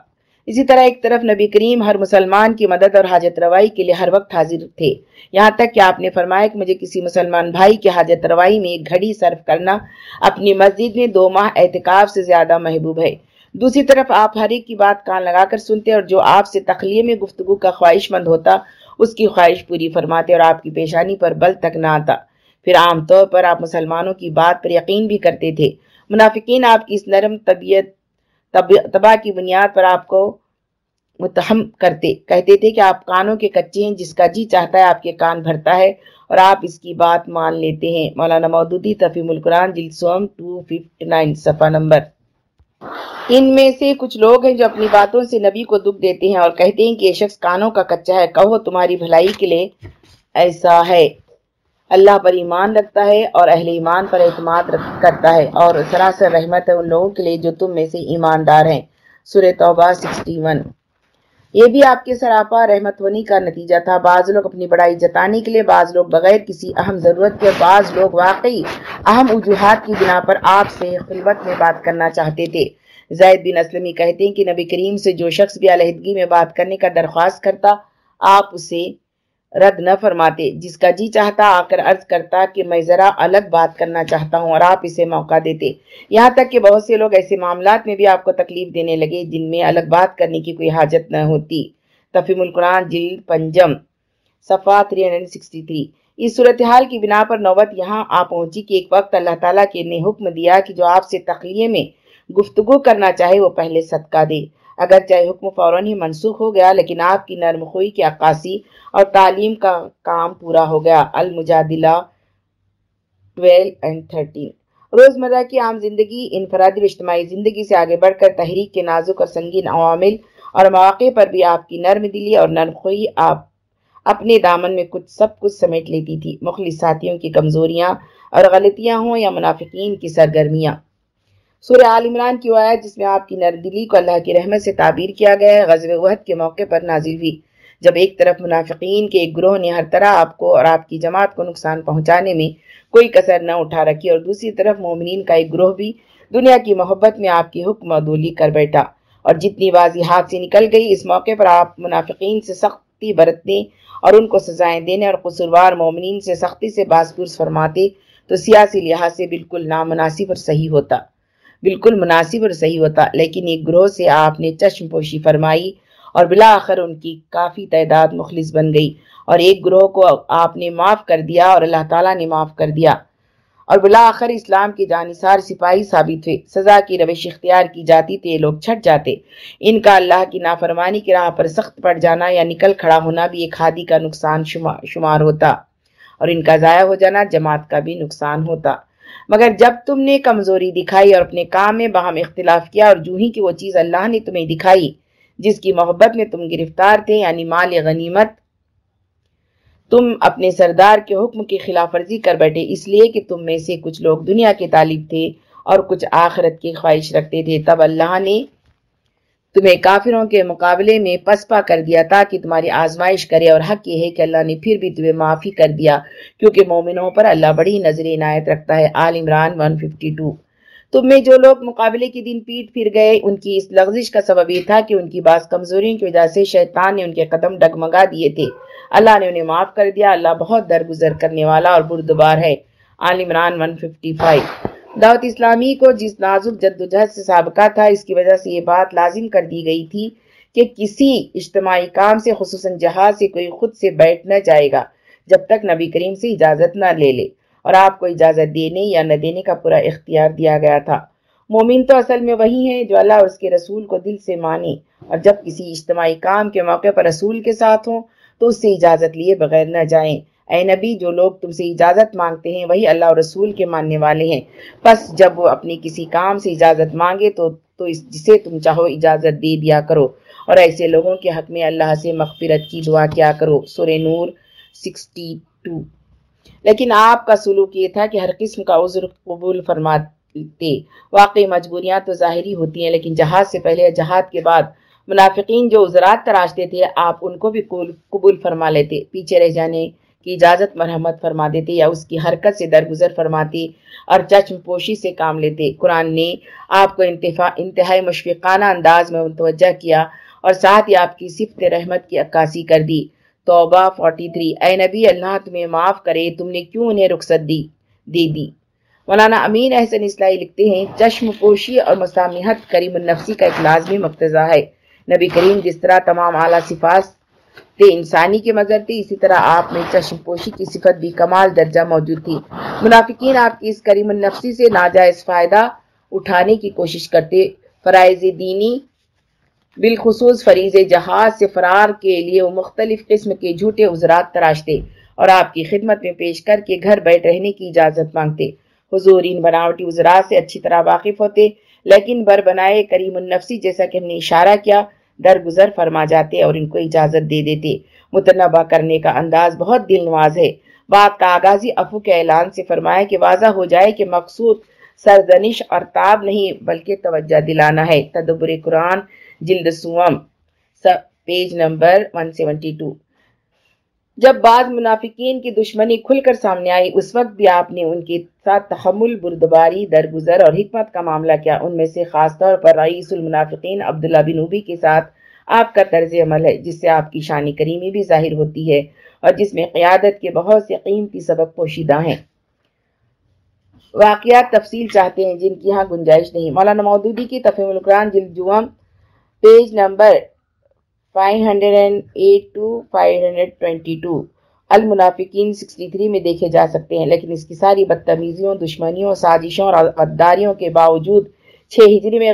اسی طرح ایک طرف نبی کریم ہر مسلمان کی مدد اور حاجت روائی کے لیے ہر وقت حاضر تھے۔ یہاں تک کہ آپ نے فرمایا کہ مجھے کسی مسلمان بھائی کی حاجت روائی میں ایک گھڑی صرف کرنا اپنی مسجد میں دو ماہ احتکاب سے زیادہ محبوب ہے۔ دوسری طرف آپ ہر ایک کی بات کان لگا کر سنتے اور جو آپ سے تخلیے میں گفتگو کا خواہش مند ہوتا، اس کی خواہش پوری فرماتے اور آپ کی پیشانی پر بل تک نہ آتا۔ پھر عام طور پر آپ مسلمانوں کی بات پر یقین بھی کرتے تھے۔ منافقین آپ کی اس نرم طبیعت تباہ کی بنیاد پر آپ کو متہم کرتے، کہتے تھے کہ آپ کانوں کے کچے ہیں، جس کا جی چاہتا ہے آپ کے کان بھرتا ہے اور آپ اس کی بات مان لیتے ہیں۔ مولانا مودودی، تفیم القرآن سوم 259 صفحہ نمبر۔ ان میں سے کچھ لوگ ہیں جو اپنی باتوں سے نبی کو دکھ دیتے ہیں اور کہتے ہیں کہ یہ شخص کانوں کا کچا ہے، کہو تمہاری بھلائی کے لیے ایسا ہے۔ اللہ پر ایمان رکھتا ہے اور اہل ایمان پر اعتماد کرتا ہے اور سراسر رحمت ہے ان لوگوں کے لیے جو تم میں سے ایماندار ہیں۔ سورہ توبہ 61 یہ بھی آپ کے سراپا رحمت ہونی کا نتیجہ تھا۔ بعض لوگ اپنی بڑائی جتانے کے لیے، بعض لوگ بغیر کسی اہم ضرورت کے، بعض لوگ واقعی اہم وجوہات کی بنا پر آپ سے خلوت میں بات کرنا چاہتے تھے۔ زید بن اسلمی کہتے ہیں کہ نبی کریم سے جو شخص بھی علیحدگی میں بات کرنے کا درخواست کرتا، آپ اسے رد نہ فرماتے۔ جس کا جی چاہتا آ کر عرض کرتا کہ میں ذرا الگ بات کرنا چاہتا ہوں اور آپ اسے موقع دیتے۔ یہاں تک کہ بہت سے لوگ ایسے معاملات میں بھی آپ کو تکلیف دینے لگے جن میں الگ بات کرنے کی کوئی حاجت نہ ہوتی۔ تفیم القرآن، جلد پنجم، صفحہ 363 اس صورتحال کی بنا پر نوبت یہاں آ پہنچی کہ ایک وقت اللہ تعالیٰ کے نے حکم دیا کہ جو آپ سے تخلیے میں گفتگو کرنا چاہے وہ پہلے صدقہ دے۔ اگر چاہے حکم فوراً ہی منسوخ ہو گیا، لیکن آپ کی نرم خوئی کی عکاسی اور تعلیم کا کام پورا ہو گیا۔ المجادلہ 12 اینڈ 13 روزمرہ کی عام زندگی، انفرادی اجتماعی زندگی سے آگے بڑھ کر تحریک کے نازک اور سنگین عوامل اور مواقع پر بھی آپ کی نرم دلی اور نرم خوئی آپ اپنے دامن میں کچھ سب کچھ سمیٹ لیتی تھی۔ مخلص ساتھیوں کی کمزوریاں اور غلطیاں ہوں یا منافقین کی سرگرمیاں۔ سورہ آل عمران کی آیت جس میں آپ کی نردلی کو اللہ کی رحمت سے تعبیر کیا گیا ہے غزب وحد کے موقع پر نازل ہوئی۔ جب ایک طرف منافقین کے ایک گروہ نے ہر طرح آپ کو اور آپ کی جماعت کو نقصان پہنچانے میں کوئی کسر نہ اٹھا رکھی اور دوسری طرف مومنین کا ایک گروہ بھی دنیا کی محبت میں آپ کی حکم عدولی کر بیٹھا۔ اور جتنی بازی ہاتھ سے نکل گئی، اس موقع پر آپ منافقین سے سختی برتنے اور ان کو سزائیں دینے اور قصوروار مومنین سے سختی سے باز پرس فرماتے تو سیاسی لحاظ سے بالکل نامناسب اور صحیح ہوتا۔ بالکل مناسب اور صحیح ہوتا۔ لیکن ایک گروہ سے آپ نے چشم پوشی فرمائی اور بلاخر ان کی کافی تعداد مخلص بن گئی اور ایک گروہ کو آپ نے معاف کر دیا اور اللہ تعالیٰ نے معاف کر دیا۔ اور بلاخر اسلام کے جانسار سپاہی ثابت ہوئے۔ سزا کی روش اختیار کی جاتی تھے لوگ چھٹ جاتے۔ ان کا اللہ کی نافرمانی کی راہ پر سخت پڑ جانا یا نکل کھڑا ہونا بھی ایک ہادی کا نقصان شمار ہوتا۔ اور ان کا ضائع ہو جانا جماعت کا بھی نقصان ہوتا۔ مگر جب تم نے کمزوری دکھائی اور اپنے کام میں باہم اختلاف کیا اور جو ہی کی وہ چیز اللہ نے تمہیں دکھائی، جس کی محبت میں تم گرفتار تھے یعنی مال غنیمت، تم اپنے سردار کے حکم کی خلاف ورزی کر بیٹھے، اس لیے کہ تم میں سے کچھ لوگ دنیا کے طالب تھے اور کچھ آخرت کی خواہش رکھتے تھے۔ تب اللہ نے تمہیں کافروں کے مقابلے میں پسپا کر دیا تاکہ تمہاری آزمائش کرے اور حق یہ ہے کہ اللہ نے پھر بھی تمہیں معافی کر دیا، کیونکہ مومنوں پر اللہ بڑی نظر عنایت رکھتا ہے۔ آل عمران 152 تم میں جو لوگ مقابلے کے دن پیٹ پھر گئے، ان کی اس لغزش کا سبب یہ تھا کہ ان کی بعض کمزوریوں کی وجہ سے شیطان نے ان کے قدم ڈگمگا دیے تھے۔ اللہ نے انہیں معاف کر دیا۔ اللہ بہت درگزر کرنے والا اور بردبار ہے۔ آل عمران 155 دعوت اسلامی کو جس نازک جد و جہد سے سابقہ تھا، اس کی وجہ سے یہ بات لازم کر دی گئی تھی کہ کسی اجتماعی کام سے، خصوصاً جہاز سے، کوئی خود سے بیٹھ نہ جائے گا جب تک نبی کریم سے اجازت نہ لے لے اور آپ کو اجازت دینے یا نہ دینے کا پورا اختیار دیا گیا تھا۔ مومن تو اصل میں وہی ہیں جو اللہ اور اس کے رسول کو دل سے مانے اور جب کسی اجتماعی کام کے موقع پر رسول کے ساتھ ہوں تو اس سے اجازت لیے بغیر نہ جائیں۔ اے نبی، جو لوگ تم سے اجازت مانگتے ہیں، وہی اللہ اور رسول کے ماننے والے ہیں۔ پس جب وہ اپنی کسی کام سے اجازت مانگے تو تو اس جسے تم چاہو اجازت دے دیا کرو۔ اور ایسے لوگوں کے حق میں اللہ سے مغفرت کی دعا کیا کرو۔ سورہ نور سکسٹی ٹو۔ لیکن آپ کا سلوک یہ تھا کہ ہر قسم کا عذر قبول فرماتے۔ واقعی مجبوریاں تو ظاہری ہوتی ہیں، لیکن جہاز سے پہلے جہاد کے بعد منافقین جو عذرات تراشتے تھے، آپ ان کو بھی قبول فرما لیتے۔ پیچھے رہ جانے کی اجازت مرحمت فرما دیتے یا اس کی حرکت سے درگزر فرماتے اور چشم پوشی سے کام لیتے۔ قرآن نے آپ کو انتہائی مشفقانہ انداز میں متوجہ کیا اور ساتھ ہی آپ کی صفت رحمت کی عکاسی کر دی۔ توبہ 43 اے نبی، اللہ تمہیں معاف کرے، تم نے کیوں انہیں رخصت دی؟ دے دی۔ مولانا امین احسن اسلائی لکھتے ہیں چشم پوشی اور مسامحت کریم النفسی کا ایک لازمی مقتضہ ہے۔ نبی کریم جس طرح تمام اعلیٰ صفات تھے انسانی کے مظہر تھے اسی طرح آپ میں چشم پوشی کی صفت بھی کمال درجہ موجود تھی۔ منافقین آپ کی اس کریم النفسی سے ناجائز فائدہ اٹھانے کی کوشش کرتے۔ فرائض دینی، بالخصوص فریض جہاز سے فرار کے لیے وہ مختلف قسم کے جھوٹے عذرات تراشتے اور آپ کی خدمت میں پیش کر کے گھر بیٹھ رہنے کی اجازت مانگتے۔ حضور ان بناوٹی عذرات سے اچھی طرح واقف ہوتے، لیکن بر بنائے کریم النفسی جیسا کہ ہم نے اشارہ کیا درگزر فرما جاتے اور ان کو اجازت دے دیتے۔ متنبع کرنے کا انداز بہت دل نواز ہے۔ بات کا آغازی افو کے اعلان سے فرمایا کہ واضح ہو جائے کہ مقصود سرزنش اور تاب نہیں بلکہ توجہ دلانا ہے۔ تدبر قرآن، جلد سوم پیج نمبر 172 جب بعض منافقین کی دشمنی کھل کر سامنے آئی، اس وقت بھی آپ نے ان کے ساتھ تحمل، بردباری، درگزر اور حکمت کا معاملہ کیا۔ ان میں سے خاص طور پر رئیس المنافقین عبداللہ بن عبی کے ساتھ آپ کا طرز عمل ہے، جس سے آپ کی شانی کریمی بھی ظاہر ہوتی ہے اور جس میں قیادت کے بہت سے قیمتی سبق پوشیدہ ہیں۔ واقعات تفصیل چاہتے ہیں، جن کی یہاں گنجائش نہیں۔ مولانا مودودی کی تفہیم القرآن، جلد جوام پیج نمبر 508 المنافقین 63 میں دیکھے جا سکتے ہیں لیکن اس کی ساری بدتمیزیوں دشمنیوں سازشوں اور غداریوں کے باوجود چھ ہجری میں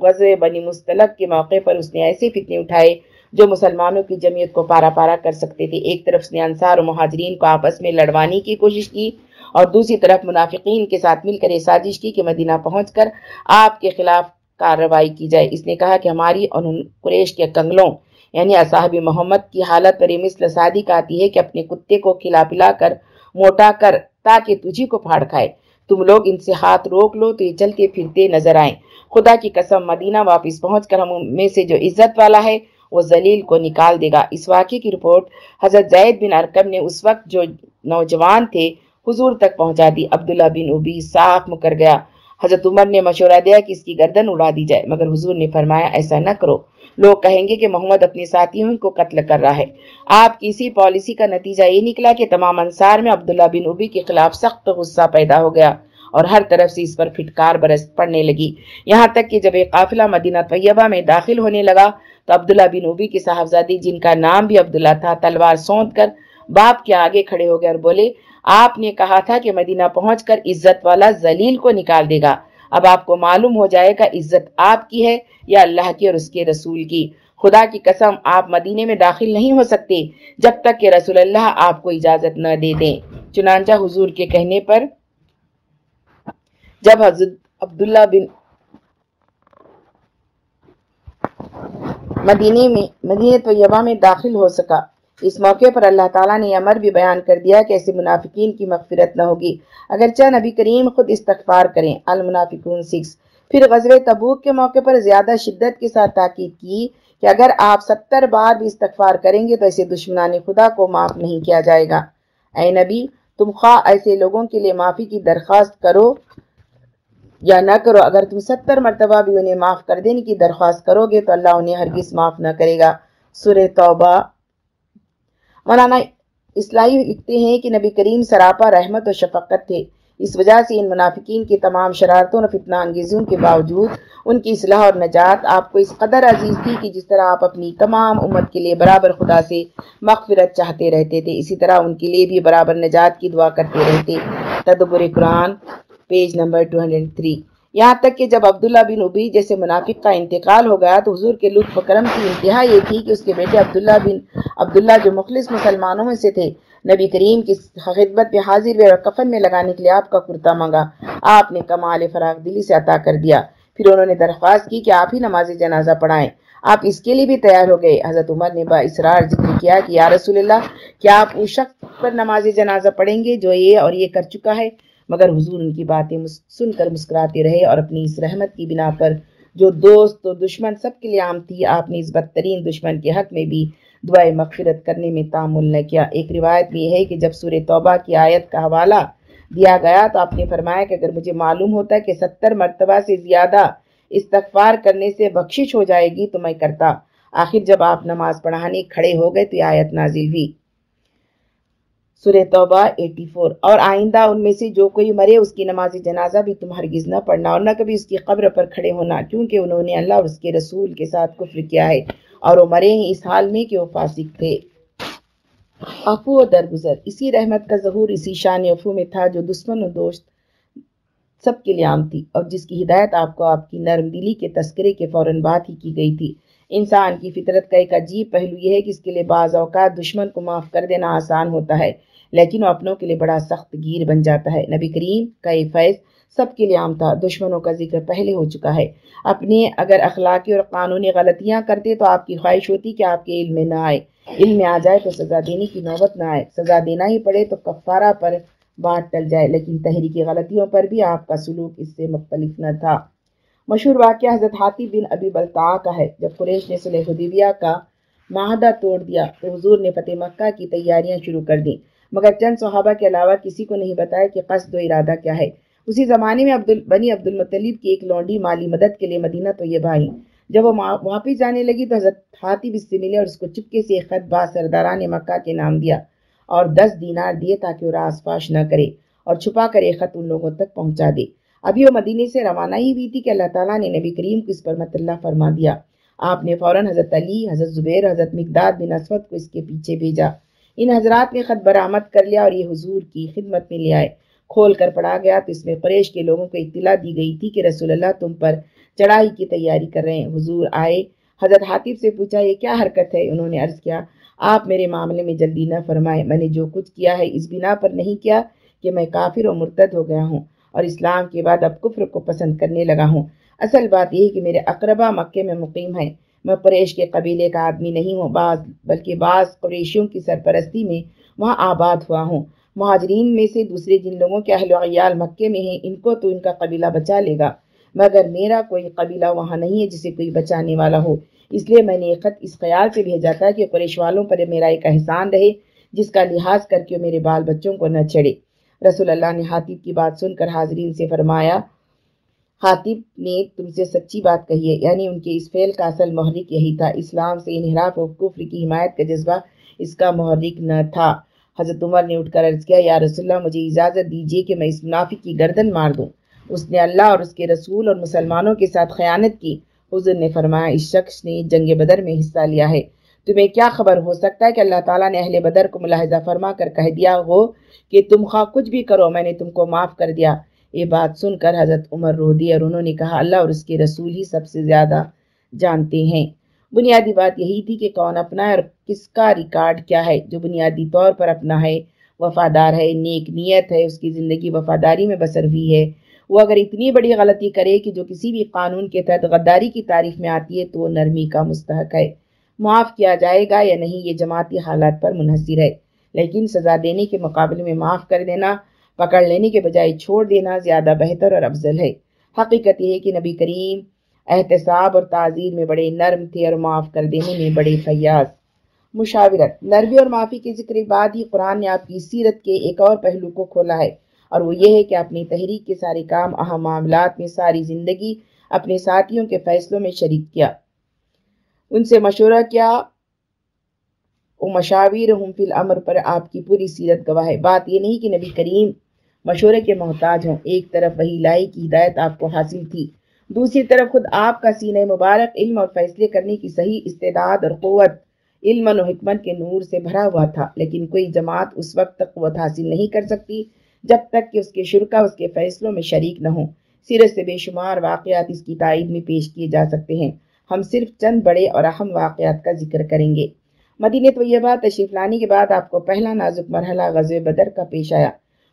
غزوہ بنی مستلق کے موقع پر اس نے ایسے فتنے اٹھائے جو مسلمانوں کی جمعیت کو پارا پارا کر سکتے تھے ایک طرف اس نے انصار و مہاجرین کو آپس میں لڑوانے کی کوشش کی اور دوسری طرف منافقین کے ساتھ مل کر یہ سازش کی کہ مدینہ پہنچ کر آپ کے خلاف کارروائی کی جائے اس نے کہا کہ ہماری اور قریش کے کنگلوں یعنی اصحاب محمد کی حالت پر مثل صادق آتی ہے کہ اپنے کتے کو کھلا پلا کر، موٹا کر، تاکہ تجھی کو پھاڑ کھائے۔ تم لوگ ان سے ہاتھ روک لو تو یہ چلتے پھرتے نظر آئیں۔ خدا کی قسم، مدینہ واپس پہنچ کر ہم میں سے جو عزت والا ہے، وہ زلیل کو نکال دے گا۔ اس واقعے کی رپورٹ حضرت زید بن ارکم نے اس وقت جو نوجوان تھے، حضور تک پہنچا دی۔ عبداللہ بن عبی صاف مکر گیا۔ حضرت عمر نے مشورہ دیا کہ اس کی گردن اڑا دی جائے، مگر حضور نے فرمایا، ایسا نہ کرو۔ لوگ کہیں گے کہ محمد اپنے ساتھیوں کو قتل کر رہا ہے۔ آپ کی اسی پالیسی کا نتیجہ یہ نکلا کہ تمام انصار میں عبداللہ بن عبی کے خلاف سخت غصہ پیدا ہو گیا اور ہر طرف سے اس پر پھٹکار برس پڑنے لگی۔ یہاں تک کہ جب ایک قافلہ مدینہ طیبہ میں داخل ہونے لگا تو عبداللہ بن عبی کی صاحبزادی جن کا نام بھی عبداللہ تھا، تلوار سونت کر باپ کے آگے کھڑے ہو گئے اور بولے، آپ نے کہا تھا کہ مدینہ پہنچ کر عزت والا زلیل کو نکال دے گا۔ اب آپ کو معلوم ہو جائے گا عزت آپ کی ہے یا اللہ کی اور اس کے رسول کی۔ خدا کی قسم، آپ مدینے میں داخل نہیں ہو سکتے جب تک کہ رسول اللہ آپ کو اجازت نہ دے دیں۔ چنانچہ حضور کے کہنے پر، جب حضرت عبداللہ بن مدینے میں، مدینہ طیبہ میں داخل ہو سکا اس موقع پر اللہ تعالیٰ نے امر بھی بیان کر دیا کہ ایسے منافقین کی مغفرت نہ ہوگی۔ اگرچہ نبی کریم خود استغفار کریں، المنافقون سکس۔ پھر غزوہ تبوک کے موقع پر زیادہ شدت کے ساتھ تاکید کی کہ اگر آپ ستر بار بھی استغفار کریں گے تو ایسے دشمنان خدا کو معاف نہیں کیا جائے گا۔ اے نبی، تم خواہ ایسے لوگوں کے لیے معافی کی درخواست کرو یا نہ کرو، اگر تم ستر مرتبہ بھی انہیں معاف کر دینے کی درخواست کرو گے تو اللہ انہیں ہرگز معاف نہ کرے گا۔ سورہ توبہ۔ مولانا اصلاحی لکھتے ہیں کہ نبی کریم سراپا رحمت و شفقت تھے۔ اس وجہ سے ان منافقین کی تمام شرارتوں اور فتنہ انگیزیوں کے باوجود ان کی اصلاح اور نجات آپ کو اس قدر عزیز تھی کہ جس طرح آپ اپنی تمام امت کے لیے برابر خدا سے مغفرت چاہتے رہتے تھے، اسی طرح ان کے لیے بھی برابر نجات کی دعا کرتے رہتے۔ تدبر قرآن، پیج نمبر 203 یہاں تک کہ جب عبداللہ بن عبی جیسے منافق کا انتقال ہو گیا تو حضور کے لطف کرم کی انتہا یہ تھی کہ اس کے بیٹے عبداللہ بن عبداللہ جو مخلص مسلمانوں میں سے تھے، نبی کریم کی خدمت میں حاضر ہوئے اور کفن میں لگانے کے لیے آپ کا کرتا مانگا۔ آپ نے کمال فراغ دلی سے عطا کر دیا۔ پھر انہوں نے درخواست کی کہ آپ ہی نماز جنازہ پڑھائیں۔ آپ اس کے لیے بھی تیار ہو گئے۔ حضرت عمر نے با اسرار ذکر کیا کہ یا رسول اللہ، کیا آپ اس شخص پر نماز جنازہ پڑھیں گے جو یہ اور یہ کر چکا ہے؟ مگر حضور ان کی باتیں سن کر مسکراتے رہے اور اپنی اس رحمت کی بنا پر جو دوست و دشمن سب کے لیے عام تھی، آپ نے اس بدترین دشمن کے حق میں بھی دعائیں مغفرت کرنے میں تعمل نہ کیا۔ ایک روایت بھی ہے کہ جب سورہ توبہ کی آیت کا حوالہ دیا گیا تو آپ نے فرمایا کہ اگر مجھے معلوم ہوتا کہ ستر مرتبہ سے زیادہ استغفار کرنے سے بخشش ہو جائے گی تو میں کرتا۔ آخر جب آپ نماز پڑھانے کھڑے ہو گئے تو یہ آیت نازل ہوئی۔ سورہ توبہ 84 اور آئندہ ان میں سے جو کوئی مرے، اس کی نماز جنازہ بھی تم ہرگز نہ پڑھنا اور نہ کبھی اس کی قبر پر کھڑے ہونا، کیونکہ انہوں نے اللہ اور اس کے رسول کے ساتھ کفر کیا ہے اور وہ مرے ہیں اس حال میں کہ وہ فاسق تھے۔ افو و درگزر۔ اسی رحمت کا ظہور اسی شان افو میں تھا جو دشمن و دوست سب کے لیے عام تھی اور جس کی ہدایت آپ کو آپ کی نرم دلی کے تذکرے کے فوراً بات ہی کی گئی تھی۔ انسان کی فطرت کا ایک عجیب پہلو یہ ہے کہ اس کے لیے بعض اوقات دشمن کو معاف کر دینا آسان ہوتا ہے، لیکن وہ اپنوں کے لیے بڑا سخت گیر بن جاتا ہے۔ نبی کریم کا یہ فیض سب کے لیے عام تھا، دشمنوں کا ذکر پہلے ہو چکا ہے۔ اپنے اگر اخلاقی اور قانونی غلطیاں کرتے تو آپ کی خواہش ہوتی کہ آپ کے علم میں نہ آئے۔ علم میں آ جائے تو سزا دینے کی نوبت نہ آئے۔ سزا دینا ہی پڑے تو کفارہ پر بات ٹل جائے، لیکن تحریکی غلطیوں پر بھی آپ کا سلوک اس سے مختلف نہ تھا۔ مشہور واقعہ حضرت حاطی بن ابی بلتا کا ہے۔ جب قریش نے صلح حدیبیہ کا معاہدہ توڑ دیا تو حضور نے فتح مکہ کی تیاریاں شروع کر دیں۔ مگر چند صحابہ کے علاوہ کسی کو نہیں بتایا کہ قصد و ارادہ کیا ہے۔ اسی زمانے میں عبد بنی عبد المطلیب کی ایک لونڈی مالی مدد کے لیے مدینہ تو یہ بھائی۔ جب وہ واپس جانے لگی تو حضرت حاطب اس سے ملے اور اس کو چپکے سے ایک خط با سرداران مکہ کے نام دیا اور دس دینار دیے تاکہ وہ راس فاش نہ کرے اور چھپا کر ایک خط ان لوگوں تک پہنچا دے۔ ابھی وہ مدینے سے روانہ ہی ہوئی تھی کہ اللہ تعالیٰ نے نبی کریم کو اس پر مت اللہ فرما دیا۔ آپ نے فوراً حضرت علی، حضرت زبیر، حضرت مقداد بن اسود کو اس کے پیچھے بھیجا۔ ان حضرات نے خط برآمد کر لیا اور یہ حضور کی خدمت میں لے آئے۔ کھول کر پڑھا گیا تو اس میں قریش کے لوگوں کو اطلاع دی گئی تھی کہ رسول اللہ تم پر چڑھائی کی تیاری کر رہے ہیں۔ حضور آئے۔ حضرت حاطب سے پوچھا، یہ کیا حرکت ہے؟ انہوں نے عرض کیا، آپ میرے معاملے میں جلدی نہ فرمائے میں نے جو کچھ کیا ہے اس بنا پر نہیں کیا کہ میں کافر و مرتد ہو گیا ہوں۔ اور اسلام کے بعد اب کفر کو پسند کرنے لگا ہوں۔ اصل بات یہ کہ میرے اقربا مکے میں مقیم ہیں۔ میں قریش کے قبیلے کا آدمی نہیں ہوں، بعض، بلکہ بعض قریشیوں کی سرپرستی میں وہاں آباد ہوا ہوں۔ مہاجرین میں سے دوسرے جن لوگوں کے اہل وعیال مکے میں ہیں، ان کو تو ان کا قبیلہ بچا لے گا، مگر میرا کوئی قبیلہ وہاں نہیں ہے جسے کوئی بچانے والا ہو۔ اس لیے میں نے ایک خط اس خیال سے بھیجا تھا کہ قریش والوں پر میرا ایک احسان رہے، جس کا لحاظ کر کے میرے بال بچوں کو نہ چڑھے رسول اللہ نے حاطب کی بات سن کر حاضرین سے فرمایا حاطب نے تم سے سچی بات کہی ہے یعنی ان کے اس فعل کا اصل محرک یہی تھا۔ اسلام سے انحراف و کفر کی حمایت کا جذبہ اس کا محرک نہ تھا۔ حضرت عمر نے اٹھ کر عرض کیا، یا رسول اللہ، مجھے اجازت دیجیے کہ میں اس منافق کی گردن مار دوں۔ اس نے اللہ اور اس کے رسول اور مسلمانوں کے ساتھ خیانت کی۔ حضور نے فرمایا، اس شخص نے جنگ بدر میں حصہ لیا ہے۔ تمہیں کیا خبر ہو سکتا ہے کہ اللہ تعالیٰ نے اہل بدر کو ملاحظہ فرما کر کہہ دیا ہو کہ تم خواہ کچھ بھی کرو، میں نے تم کو معاف کر دیا۔ یہ بات سن کر حضرت عمر رو دی اور انہوں نے کہا، اللہ اور اس کے رسول ہی سب سے زیادہ جانتے ہیں۔ بنیادی بات یہی تھی کہ کون اپنا ہے اور کس کا ریکارڈ کیا ہے۔ جو بنیادی طور پر اپنا ہے، وفادار ہے، نیک نیت ہے، اس کی زندگی وفاداری میں بسر ہوئی ہے۔ وہ اگر اتنی بڑی غلطی کرے کہ جو کسی بھی قانون کے تحت غداری کی تعریف میں آتی ہے، تو وہ نرمی کا مستحق ہے۔ معاف کیا جائے گا یا نہیں، یہ جماعتی حالات پر منحصر ہے۔ لیکن سزا دینے کے مقابلے میں معاف کر دینا، پکڑ لینے کے بجائے چھوڑ دینا زیادہ بہتر اور افضل ہے۔ حقیقت یہ ہے کہ نبی کریم احتساب اور تعزیر میں بڑے نرم تھے اور معاف کر دینے میں بڑے فیاض۔ مشاورت نرمی اور معافی کے ذکر بعد ہی قرآن نے آپ کی سیرت کے ایک اور پہلو کو کھولا ہے۔ اور وہ یہ ہے کہ اپنی تحریک کے سارے کام، اہم معاملات میں ساری زندگی اپنے ساتھیوں کے فیصلوں میں شریک کیا۔ ان سے مشورہ کیا وہ مشاور ہم فی الامر پر آپ کی پوری سیرت گواہ ہے۔ بات یہ نہیں کہ نبی کریم مشورے کے محتاج ہوں ایک طرف وہی لائی کی ہدایت آپ کو حاصل تھی، دوسری طرف خود آپ کا سینہ مبارک علم اور فیصلے کرنے کی صحیح استعداد اور قوت، علم و حکمت کے نور سے بھرا ہوا تھا، لیکن کوئی جماعت اس وقت تک قوت حاصل نہیں کر سکتی جب تک کہ اس کے شرکا، اس کے فیصلوں میں شریک نہ ہوں۔ سیرت سے بے شمار واقعات اس کی تائید میں پیش کیے جا سکتے ہیں۔ ہم صرف چند بڑے اور اہم واقعات کا ذکر کریں گے۔ مدینہ طیبہ تشریف لانے کے بعد آپ کو پہلا نازک مرحلہ غزو بدر کا پیش آیا۔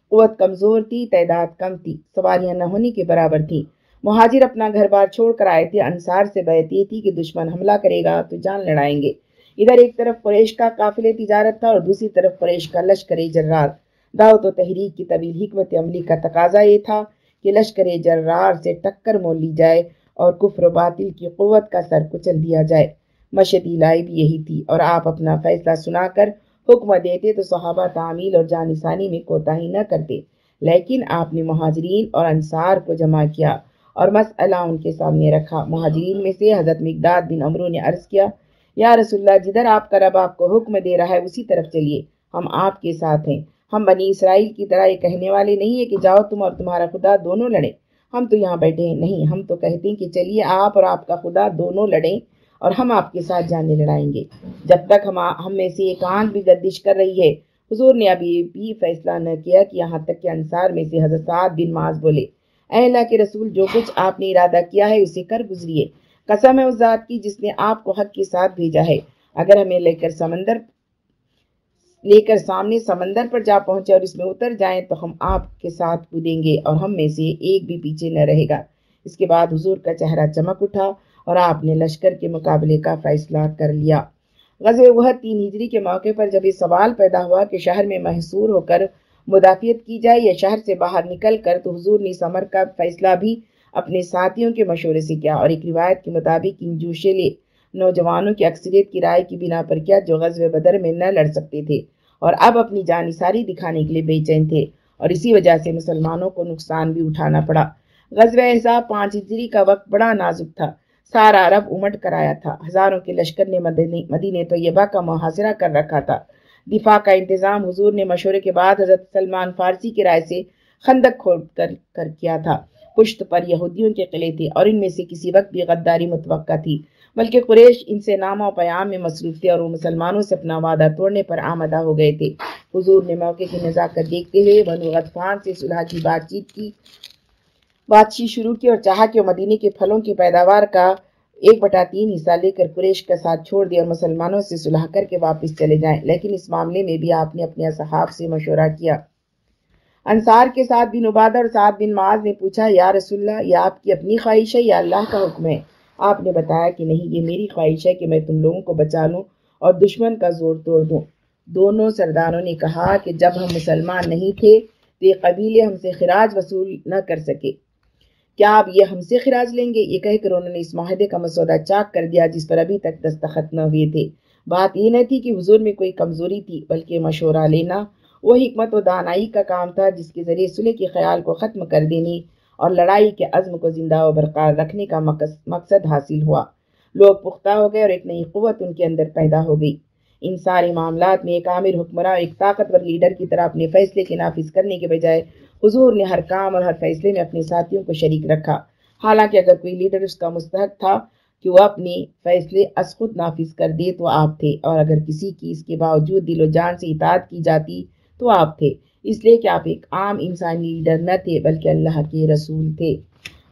قوت کمزور تھی، تعداد کم تھی، سواریاں نہ ہونے کے برابر تھی مہاجر اپنا گھر بار چھوڑ کر آئے تھے۔ انصار سے بیعت یہ تھی کہ دشمن حملہ کرے گا تو جان لڑائیں گے۔ ادھر ایک طرف قریش کا قافل تجارت تھا اور دوسری طرف قریش کا لشکر جرار۔ دعوت و تحریک کی طویل حکمت عملی کا تقاضا یہ تھا کہ لشکر جرار سے ٹکر مول لی جائے اور کفر و باطل کی قوت کا سر کچل دیا جائے۔ مشدی لائی بھی یہی تھی اور آپ اپنا فیصلہ سنا کر حکم دیتے تو صحابہ تعمیل اور جانسانی میں کوتاہی نہ کرتے۔ لیکن آپ نے مہاجرین اور انصار کو جمع کیا اور مسئلہ ان کے سامنے رکھا۔ مہاجرین میں سے حضرت مقداد بن عمرو نے عرض کیا، یا رسول اللہ، جدھر آپ کا رب آپ کو حکم دے رہا ہے، اسی طرف چلیے۔ ہم آپ کے ساتھ ہیں۔ ہم بنی اسرائیل کی طرح یہ کہنے والے نہیں ہیں کہ جاؤ تم اور تمہارا خدا دونوں لڑیں۔ ہم تو یہاں بیٹھے ہیں، نہیں، ہم تو کہتے ہیں کہ چلیے آپ اور آپ کا خدا دونوں لڑیں اور ہم آپ کے ساتھ جانے لڑائیں گے۔ جب تک ہم ہم میں سے ایک آنکھ بھی گردش کر رہی ہے، حضور نے ابھی بھی فیصلہ نہ کیا کہ یہاں تک کہ انصار میں سے حضرت سات بن معاذ بولے، اے اللہ کے رسول، جو کچھ آپ نے ارادہ کیا ہے اسے کر گزریے۔ قسم ہے اس ذات کی جس نے آپ کو حق کے ساتھ بھیجا ہے۔ اگر ہمیں لے کر سمندر لے کر سامنے سمندر پر جا پہنچے اور اس میں اتر جائیں تو ہم آپ کے ساتھ کودیں گے اور ہم میں سے ایک بھی پیچھے نہ رہے گا۔ اس کے بعد حضور کا چہرہ چمک اٹھا اور آپ نے لشکر کے مقابلے کا فیصلہ کر لیا۔ غزل وہ تین ہجری کے موقع پر جب یہ سوال پیدا ہوا کہ شہر میں محصور ہو کر مدافعت کی جائے یا شہر سے باہر نکل کر تو حضور نے سمر کا فیصلہ بھی اپنے ساتھیوں کے مشورے سے کیا اور ایک روایت کے مطابق ان جوشیلے نوجوانوں کی اکثریت کی رائے کی بنا پر کیا جو غزو بدر میں نہ لڑ سکتے تھے اور اب اپنی جانی ساری دکھانے کے لیے بے چین تھے اور اسی وجہ سے مسلمانوں کو نقصان بھی اٹھانا پڑا۔ غزو احزاب پانچ ہجری کا وقت بڑا نازک تھا۔ سارا عرب امٹ کر آیا تھا۔ ہزاروں کے لشکر نے مدینہ طیبہ کا محاصرہ کر رکھا تھا۔ دفاع کا انتظام حضور نے مشورے کے بعد حضرت سلمان فارسی کی رائے سے خندق کھول کر کر کیا تھا۔ پشت پر یہودیوں کے قلعے تھے اور ان میں سے کسی وقت بھی غداری متوقع تھی۔ بلکہ قریش ان سے نامہ و پیام میں مصروف تھے اور وہ مسلمانوں سے اپنا وعدہ توڑنے پر آمدہ ہو گئے تھے۔ حضور نے موقع کی نزاکت دیکھتے ہوئے بنو غطفان سے صلح کی بات چیت کی۔ بات چیت شروع کی اور چاہا کہ وہ مدینے کے پھلوں کی پیداوار کا ایک بٹا تین حصہ لے کر قریش کا ساتھ چھوڑ دیا اور مسلمانوں سے صلح کر کے واپس چلے جائیں۔ لیکن اس معاملے میں بھی آپ نے اپنے اصحاب سے مشورہ کیا۔ انصار کے ساتھ بن عبادہ اور سعد بن معاذ نے پوچھا، یا رسول اللہ، یہ آپ کی اپنی خواہش ہے یا اللہ کا حکم ہے؟ آپ نے بتایا کہ نہیں، یہ میری خواہش ہے کہ میں تم لوگوں کو بچا لوں اور دشمن کا زور توڑ دوں۔ دونوں سرداروں نے کہا کہ جب ہم مسلمان نہیں تھے تو یہ قبیلے ہم سے خراج وصول نہ کر سکے۔ کیا آپ یہ ہم سے خراج لیں گے؟ یہ کہہ کر انہوں نے اس معاہدے کا مسودہ چاک کر دیا جس پر ابھی تک دستخط نہ ہوئے تھے۔ بات یہ نہ تھی کہ حضور میں کوئی کمزوری تھی، بلکہ مشورہ لینا۔ وہ حکمت و دانائی کا کام تھا جس کے ذریعے صلح کے خیال کو ختم کر دینے اور لڑائی کے عزم کو زندہ و برقرار رکھنے کا مقصد حاصل ہوا۔ لوگ پختہ ہو گئے اور ایک نئی قوت ان کے اندر پیدا ہو گئی۔ ان سارے معاملات میں ایک عامر حکمراں ایک طاقتور لیڈر کی طرح اپنے فیصلے کے نافذ کرنے کے بجائے حضور نے ہر کام اور ہر فیصلے میں اپنے ساتھیوں کو شریک رکھا۔ حالانکہ اگر کوئی لیڈر اس کا مستحق تھا کہ وہ اپنے فیصلے از خود نافذ کر دے تو آپ تھے اور اگر کسی کی اس کے باوجود دل و جان سے اطاعت کی جاتی تو آپ تھے۔ اس لیے کہ آپ ایک عام انسانی لیڈر نہ تھے، بلکہ اللہ کے رسول تھے۔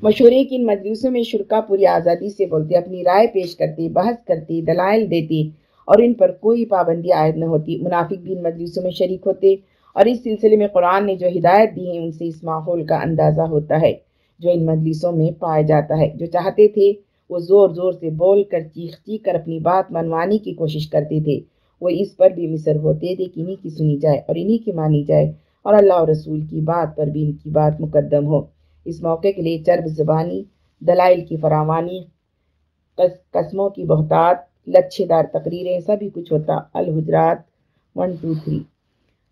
مشورے کی ان مجلسوں میں شرکا پوری آزادی سے بولتے، اپنی رائے پیش کرتے، بحث کرتے، دلائل دیتے اور ان پر کوئی پابندی عائد نہ ہوتی۔ منافق بھی ان مجلسوں میں شریک ہوتے اور اس سلسلے میں قرآن نے جو ہدایت دی ہے، ان سے اس ماحول کا اندازہ ہوتا ہے جو ان مجلسوں میں پایا جاتا ہے۔ جو چاہتے تھے، وہ زور زور سے بول کر، چیخ چیخ کر اپنی بات منوانے کی کوشش کرتے تھے۔ وہ اس پر بھی مصر ہوتے تھے کہ انہی کی سنی جائے اور انہی کی مانی جائے اور اللہ اور رسول کی بات پر بھی ان کی بات مقدم ہو۔ اس موقع کے لیے چرب زبانی، دلائل کی فراوانی قسموں کی بہتات، لچھے دار تقریریں، سبھی کچھ ہوتا۔ الحجرات ون ٹو تھری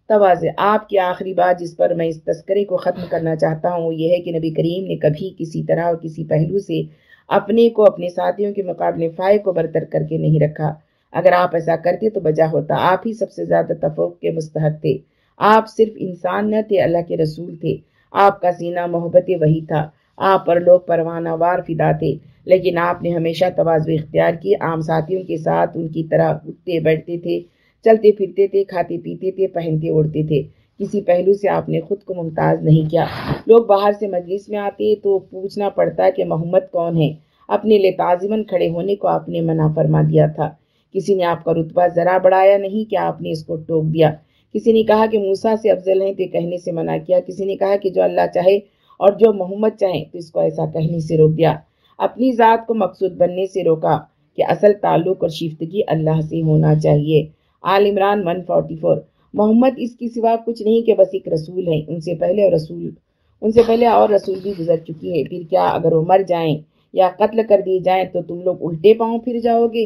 تواز آپ کی آخری بات جس پر میں اس تذکرے کو ختم کرنا چاہتا ہوں، وہ یہ ہے کہ نبی کریم نے کبھی کسی طرح اور کسی پہلو سے اپنے کو، اپنے ساتھیوں کے مقابلے فائے کو برتر کر کے نہیں رکھا۔ اگر آپ ایسا کرتے تو بجا ہوتا، آپ ہی سب سے زیادہ تفوق کے مستحق تھے۔ آپ صرف انسان نہ تھے، اللہ کے رسول تھے۔ آپ کا سینہ محبت وہی تھا۔ آپ پر لوگ پروانہ وار فدا تھے۔ لیکن آپ نے ہمیشہ توازو اختیار کی عام ساتھیوں کے ساتھ ان کی طرح اٹھتے، بیٹھتے تھے، چلتے پھرتے تھے، کھاتے پیتے تھے، پہنتے اڑتے تھے۔ کسی پہلو سے آپ نے خود کو ممتاز نہیں کیا۔ لوگ باہر سے مجلس میں آتے تو پوچھنا پڑتا کہ محمد کون ہے؟ اپنے لیے تعظمن کھڑے ہونے کو آپ نے منع فرما دیا تھا۔ کسی نے آپ کا رتبہ ذرا بڑھایا نہیں کہ آپ نے اس کو ٹوک دیا؟ کسی نے کہا کہ موسا سے افضل ہیں تو کہنے سے منع کیا۔ کسی نے کہا کہ جو اللہ چاہے اور جو محمد چاہیں تو اس کو ایسا کہنے سے روک دیا۔ اپنی ذات کو مقصود بننے سے روکا کہ اصل تعلق اور شیفتگی اللہ سے ہونا چاہیے۔ آل عمران 144 محمد اس کی سوا کچھ نہیں کہ بس ایک رسول ہیں۔ ان سے پہلے اور رسول، ان سے پہلے اور رسول بھی گزر چکی ہے پھر کیا اگر وہ مر جائیں یا قتل کر دیے جائیں تو تم لوگ الٹے پاؤں پھر جاؤ گے؟